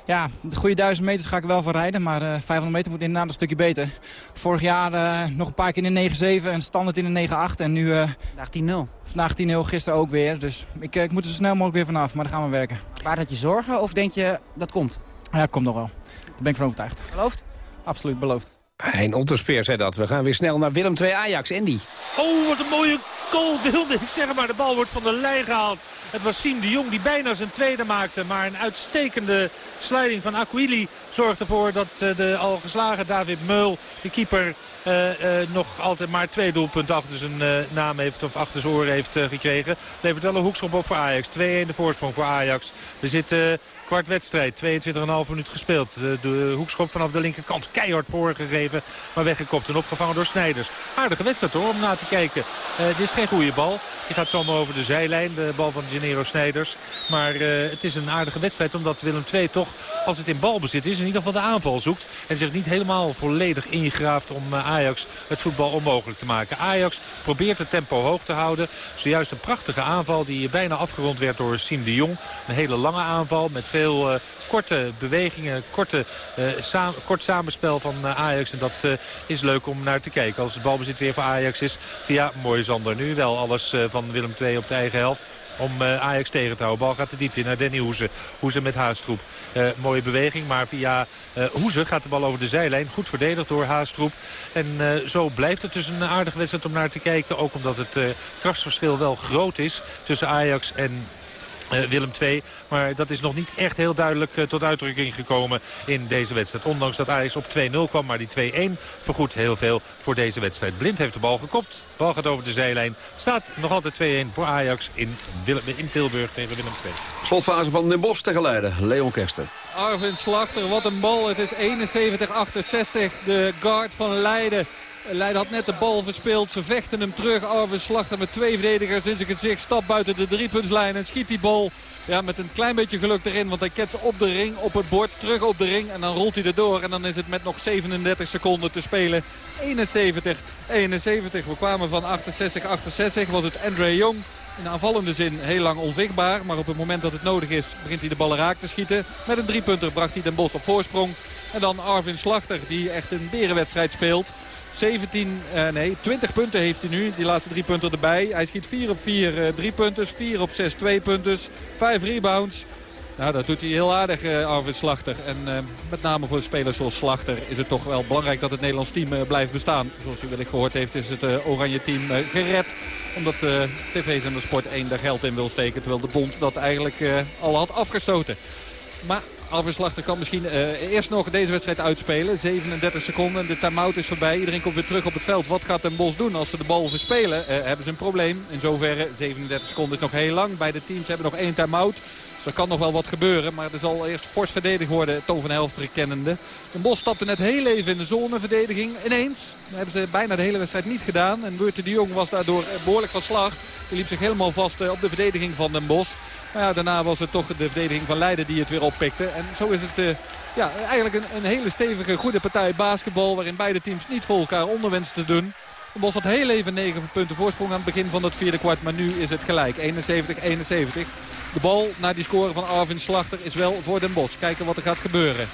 ja, de goede 1000 meters ga ik wel van rijden. Maar eh 500 meter moet inderdaad een stukje beter. Vorig jaar eh, nog een paar keer in de 9-7 en standaard in de 9-8. En nu... eh, vandaag 10-0. Vandaag 10-0, gisteren ook weer. Dus ik, eh, ik moet er zo snel mogelijk weer vanaf. Maar daar gaan we werken. Waar dat je zorgen of denk je dat komt? Ja, komt nog wel. Daar ben ik van overtuigd. Beloofd? Absoluut, beloofd. Hein Otterspeer zei dat. We gaan weer snel naar Willem II Ajax. Andy. Oh, wat een mooie goal wilde ik zeggen. Maar de bal wordt van de lijn gehaald. Het was Siem de Jong die bijna zijn tweede maakte. Maar een uitstekende sliding van Aquili zorgt ervoor dat eh, de al geslagen David Meul, de keeper, eh, eh, nog altijd maar twee doelpunten achter zijn naam heeft of achter zijn oren heeft gekregen. Levert wel een hoekschop op voor Ajax. 2-1 de voorsprong voor Ajax. We zitten kwart wedstrijd, 22,5 minuut gespeeld. De, de hoekschop vanaf de linkerkant keihard voorgegeven, maar weggekopt en opgevangen door Snijders. Aardige wedstrijd hoor, om na te kijken. Eh, dit is geen goede bal. Die gaat zomaar over de zijlijn, de bal van Gennaro Snijders. Maar eh, het is een aardige wedstrijd, omdat Willem II toch, als het in balbezit is, in ieder geval de aanval zoekt. En zich niet helemaal volledig ingraaft om eh, Ajax het voetbal onmogelijk te maken. Ajax probeert het tempo hoog te houden. Zojuist een prachtige aanval die bijna afgerond werd door Siem de Jong. Een hele lange aanval met veel eh, korte bewegingen, korte, eh, kort samenspel van eh, Ajax. En dat is leuk om naar te kijken. Als het balbezit weer voor Ajax is via Moisander. Nu wel alles van Willem II op de eigen helft om Ajax tegen te houden. Bal gaat de diepte naar Danny Hoeze. Hoeze met Haastroep. Mooie beweging, maar via eh Hoeze gaat de bal over de zijlijn. Goed verdedigd door Haastroep. En zo blijft het dus een aardige wedstrijd om naar te kijken. Ook omdat het krachtsverschil wel groot is tussen Ajax en eh, Willem II. Maar dat is nog niet echt heel duidelijk eh, tot uitdrukking gekomen in deze wedstrijd. Ondanks dat Ajax op 2-0 kwam, maar die 2-1 vergoedt heel veel voor deze wedstrijd. Blind heeft de bal gekopt. Bal gaat over de zijlijn. Staat nog altijd 2-1 voor Ajax in, Willem, in Tilburg tegen Willem II. Slotfase van Den Bosch tegen Leiden. Leon Kersten. Arvin Slachter, wat een bal. Het is 71-68. De guard van Leiden Leiden had net de bal verspeeld. Ze vechten hem terug. Arvid Slachter met twee verdedigers in zijn gezicht. Stap buiten de driepuntslijn en schiet die bal ja, met een klein beetje geluk erin. Want hij ketst op de ring, op het bord, terug op de ring. En dan rolt hij erdoor. En dan is het met nog 37 seconden te spelen. 71, 71. We kwamen van 68, 68. Was het Andre Jong. In aanvallende zin heel lang onzichtbaar. Maar op het moment dat het nodig is begint hij de ballen raak te schieten. Met een driepunter bracht hij Den Bos op voorsprong. En dan Arvin Slachter die echt een berenwedstrijd speelt. 17, eh, nee, 20 punten heeft hij nu. Die laatste drie punten erbij. Hij schiet 4 op 4 uh, drie punten, 4 op 6 twee punten, 5 rebounds. Nou, dat doet hij heel aardig, uh, Arvid Slachter. En met name voor spelers zoals Slachter is het toch wel belangrijk dat het Nederlands team blijft bestaan. Zoals u wellicht gehoord heeft is het oranje team gered. Omdat de tv's en de sport 1 daar geld in wil steken. Terwijl de bond dat eigenlijk al had afgestoten. Maar Slachter kan misschien uh, eerst nog deze wedstrijd uitspelen. 37 seconden. De time-out is voorbij. Iedereen komt weer terug op het veld. Wat gaat Den Bos doen als ze de bal verspelen? Uh, hebben ze een probleem. In zoverre 37 seconden is nog heel lang. Beide teams hebben nog één time-out. Er kan nog wel wat gebeuren. Maar er zal eerst fors verdedigd worden. Toon van Helft kennende. Den Bos stapte net heel even in de zoneverdediging. Ineens. Dat hebben ze bijna de hele wedstrijd niet gedaan. En Beurte de Jong was daardoor behoorlijk van slag. Die liep zich helemaal vast uh, op de verdediging van Den Bos. Maar ja, daarna was het toch de verdediging van Leiden die het weer oppikte. En zo is het uh, ja, eigenlijk een, een, hele stevige, goede partij basketbal... waarin beide teams niet voor elkaar onderwensen te doen. Bos had heel even 9 punten voorsprong aan het begin van het vierde kwart. Maar nu is het gelijk. 71-71. De bal naar die score van Arvin Slachter is wel voor Den Bos. Kijken wat er gaat gebeuren.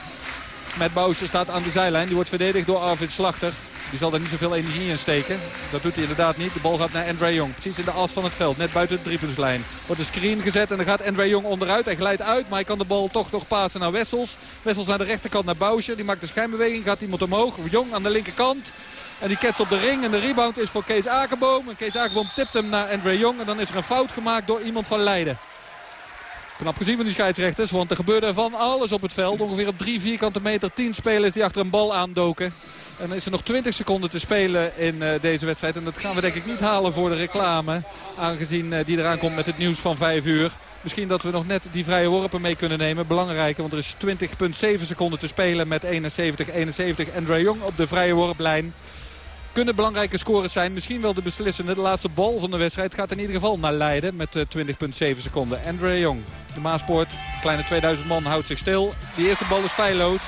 Met Bouwse staat aan de zijlijn. Die wordt verdedigd door Arvin Slachter. Die zal er niet zoveel energie in steken. Dat doet hij inderdaad niet. De bal gaat naar Andre Jong. Precies in de as van het veld. Net buiten de driepuntslijn. Wordt een screen gezet en dan gaat Andre Jong onderuit. Hij glijdt uit, maar hij kan de bal toch nog pasen naar Wessels. Wessels naar de rechterkant naar Bousje. Die maakt de schijnbeweging. Gaat iemand omhoog. Jong aan de linkerkant. En die ketst op de ring. En de rebound is voor Kees Akerboom. En Kees Akerboom tipt hem naar Andre Jong. En dan is er een fout gemaakt door iemand van Leiden. Knap gezien van die scheidsrechters, want er gebeurde van alles op het veld. Ongeveer op drie vierkante meter tien spelers die achter een bal aandoken. En dan is er nog 20 seconden te spelen in uh, deze wedstrijd. En dat gaan we denk ik niet halen voor de reclame. Aangezien uh, die eraan komt met het nieuws van 5 uur. Misschien dat we nog net die vrije worpen mee kunnen nemen. Belangrijker, want er is 20,7 seconden te spelen met 71-71. Andre Jong op de vrije worplijn. Kunnen belangrijke scores zijn. Misschien wel de beslissende. De laatste bal van de wedstrijd gaat in ieder geval naar Leiden met uh, 20,7 seconden. Andre Jong, de Maaspoort, kleine 2000 man, houdt zich stil. Die eerste bal is feilloos.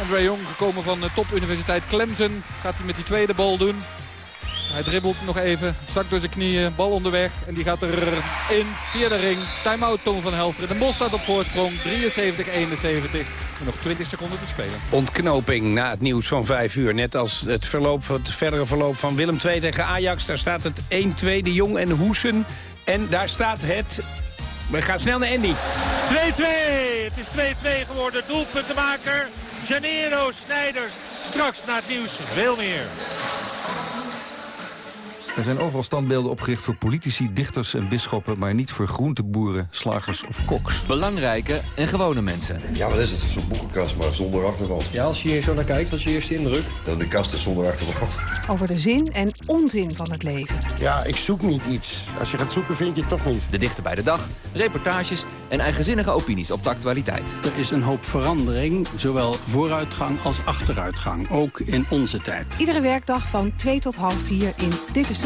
Andre Jong, gekomen van de topuniversiteit Clemson, gaat hij met die tweede bal doen. Hij dribbelt nog even, zakt door zijn knieën, bal onderweg. En die gaat erin, via de ring. Time-out Toon van Helfteren. De Bos staat op voorsprong, 73-71. En nog 20 seconden te spelen. Ontknoping na het nieuws van 5 uur. Net als het, verloop, het verdere verloop van Willem II tegen Ajax. Daar staat het 1-2, de Jong en Hoesen. En daar staat het... We gaan snel naar Andy. 2-2. Het is 2-2 geworden. Doelpuntenmaker Janero Snijders. Straks na het nieuws veel meer. Er zijn overal standbeelden opgericht voor politici, dichters en bisschoppen... maar niet voor groenteboeren, slagers of koks. Belangrijke en gewone mensen. Ja, wat is het? Zo'n boekenkast, maar zonder achterwand. Ja, als je hier zo naar kijkt, wat is je eerste indruk? Dan de kast is zonder achterwand. Over de zin en onzin van het leven. Ja, ik zoek niet iets. Als je gaat zoeken, vind je het toch niet. De dichter bij de dag, reportages en eigenzinnige opinies op de actualiteit. Er is een hoop verandering, zowel vooruitgang als achteruitgang. Ook in onze tijd. Iedere werkdag van 2 tot half 4 in Dit is de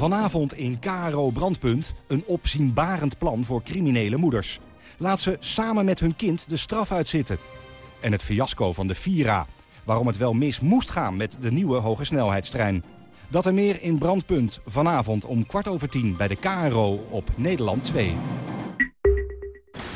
Vanavond in KRO Brandpunt een opzienbarend plan voor criminele moeders. Laat ze samen met hun kind de straf uitzitten. En het fiasco van de Vira, waarom het wel mis moest gaan met de nieuwe hogesnelheidstrein. Dat en meer in Brandpunt vanavond om kwart over tien bij de KRO op Nederland 2.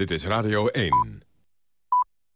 Dit is Radio 1.